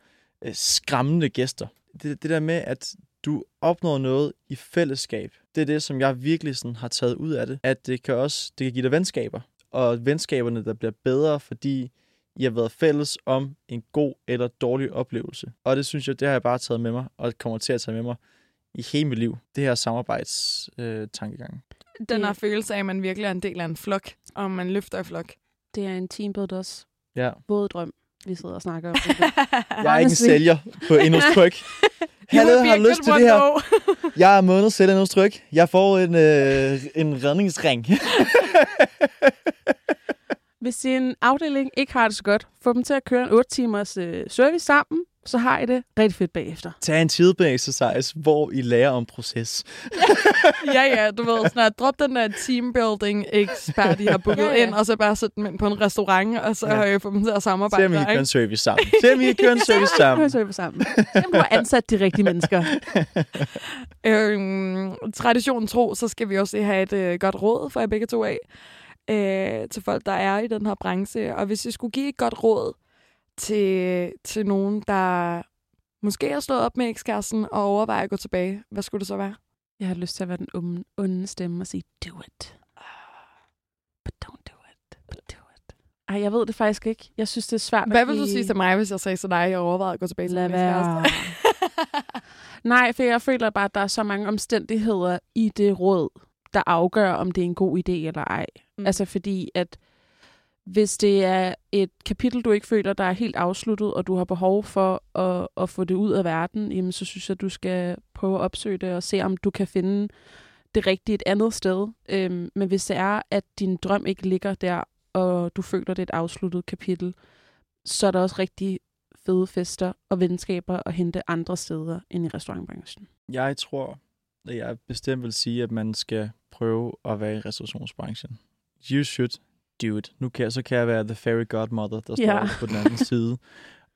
øh, skræmmende gæster. Det, det der med, at du opnår noget i fællesskab, det er det, som jeg virkelig sådan har taget ud af det. At det kan også det kan give dig venskaber, og venskaberne, der bliver bedre, fordi I har været fælles om en god eller dårlig oplevelse. Og det synes jeg, det har jeg bare taget med mig, og kommer til at tage med mig i hele mit liv. Det her samarbejds øh, tankegang. Den her følelse af, at man virkelig er en del af en flok, og man løfter i flok. Det er en teambuilders Ja. våde drøm, vi sidder og snakker om. Jeg er ikke en sælger på indhostryk. Hallo, har lyst til det her. Jeg er måned selv indhostryk. Jeg får en, øh, en redningsring. Hvis en afdeling ikke har det så godt, få dem til at køre en 8 timers øh, service sammen, så har I det rigtig fedt bagefter. Tag en tidbag exercise, hvor I lærer om proces. ja, ja, du ved, sådan at drop den der teambuilding ekspert, I har booket Ja, ja, ind, og så bare sætte dem ind på en restaurant, og så Ja. ja. få dem til at Se samarbejde. om I kan køre en service sammen. Se om I kan køre en service sammen. service sammen. Jamen, du har ansat de rigtige mennesker. Øhm, traditionen tro, så skal vi også have et øh, godt råd for jer begge to af, øh, til folk, der er i den her branche. Og hvis I skulle give et godt råd til, til nogen, der måske har stået op med ekskæresten og overvejer at gå tilbage, hvad skulle det så være? Jeg har lyst til at være den onde, onde stemme og sige, do it. But don't do it. But do it. Ej, jeg ved det faktisk ikke. Jeg synes, det er svært Hvad vil du sige til mig, hvis jeg sagde til dig, at jeg overvejede at gå tilbage til Lad min være. Nej, for jeg føler bare, at der er så mange omstændigheder i det råd, der afgør, om det er en god idé eller ej. Mm. Altså fordi, at hvis det er et kapitel, du ikke føler, der er helt afsluttet, og du har behov for at, at få det ud af verden, jamen, så synes jeg, at du skal prøve at opsøge det og se, om du kan finde det rigtige et andet sted. Øhm, men hvis det er, at din drøm ikke ligger der, og du føler, det er et afsluttet kapitel, så er der også rigtig fede fester og venskaber at hente andre steder end i restaurantbranchen. Jeg tror, jeg bestemt vil sige, at man skal prøve at være i restaurationsbranchen. You should do it. Nu kan så kan jeg være the fairy godmother, der står Ja. på den anden side,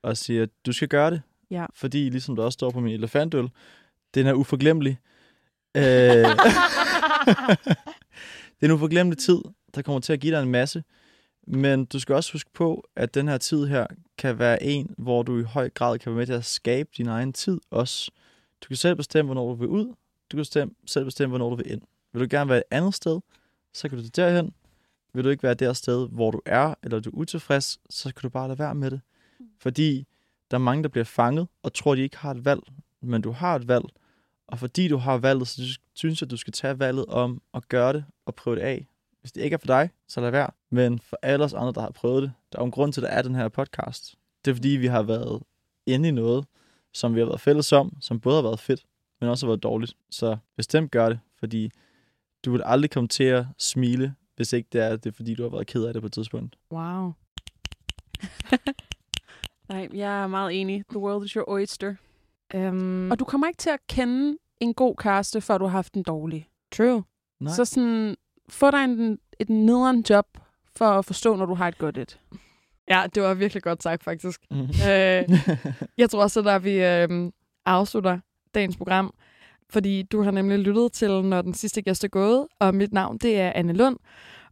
og siger, at du skal gøre det. Ja. Fordi, ligesom der også står på min elefantøl, den er uforglemmelig. Øh, det er en uforglemmelig tid, der kommer til at give dig en masse. Men du skal også huske på, at den her tid her kan være en, hvor du i høj grad kan være med til at skabe din egen tid også. Du kan selv bestemme, hvornår du vil ud. Du kan bestemme, selv bestemme, hvornår du vil ind. Vil du gerne være et andet sted, så kan du tage derhen. Vil du ikke være der sted, hvor du er, eller du er utilfreds, så kan du bare lade være med det. Fordi der er mange, der bliver fanget og tror, de ikke har et valg. Men du har et valg. Og fordi du har valget, så synes jeg, at du skal tage valget om at gøre det og prøve det af. Hvis det ikke er for dig, så lad være. Men for alle os andre, der har prøvet det, der er jo en grund til, at der er den her podcast. Det er fordi, vi har været inde i noget, som vi har været fælles om, som både har været fedt, men også har været dårligt. Så bestemt gør det, fordi du vil aldrig komme til at smile, hvis ikke det er, det er fordi, du har været ked af det på et tidspunkt. Wow. Nej, jeg er meget enig. The world is your oyster. Um, Og du kommer ikke til at kende en god kæreste, før du har haft en dårlig. true. Nej. Så sådan, få dig en, et nederen job for at forstå, når du har et godt et. Ja, det var virkelig godt sagt, faktisk. Mhm. øh, jeg tror også, at der vi øh, afslutter dagens program, fordi du har nemlig lyttet til, når den sidste gæst er gået, og mit navn, det er Anne Lund.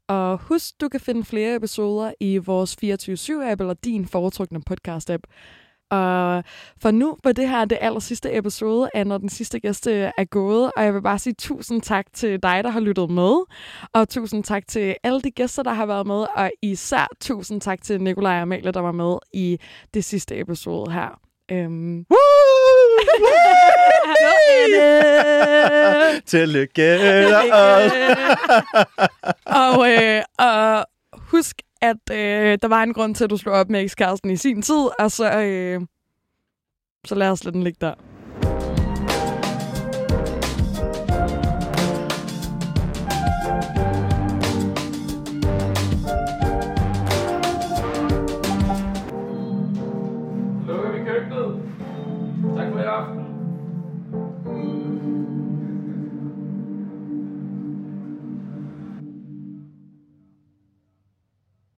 Og husk, du kan finde flere episoder i vores 24-7-app eller din foretrukne podcast-app. Og for nu var det her det aller sidste episode af Når den sidste gæst øh, er gået, og jeg vil bare sige tusind tak til dig, der har lyttet med, og tusind tak til alle de gæster, der har været med, og især tusind tak til Nikolaj og Amalie, der var med i det sidste episode her. Øhm. Tillykke. og, øh, og husk, at øh, der var en grund til, at du slog op med ekskæresten i sin tid, og så, øh, så lad os lade den ligge der.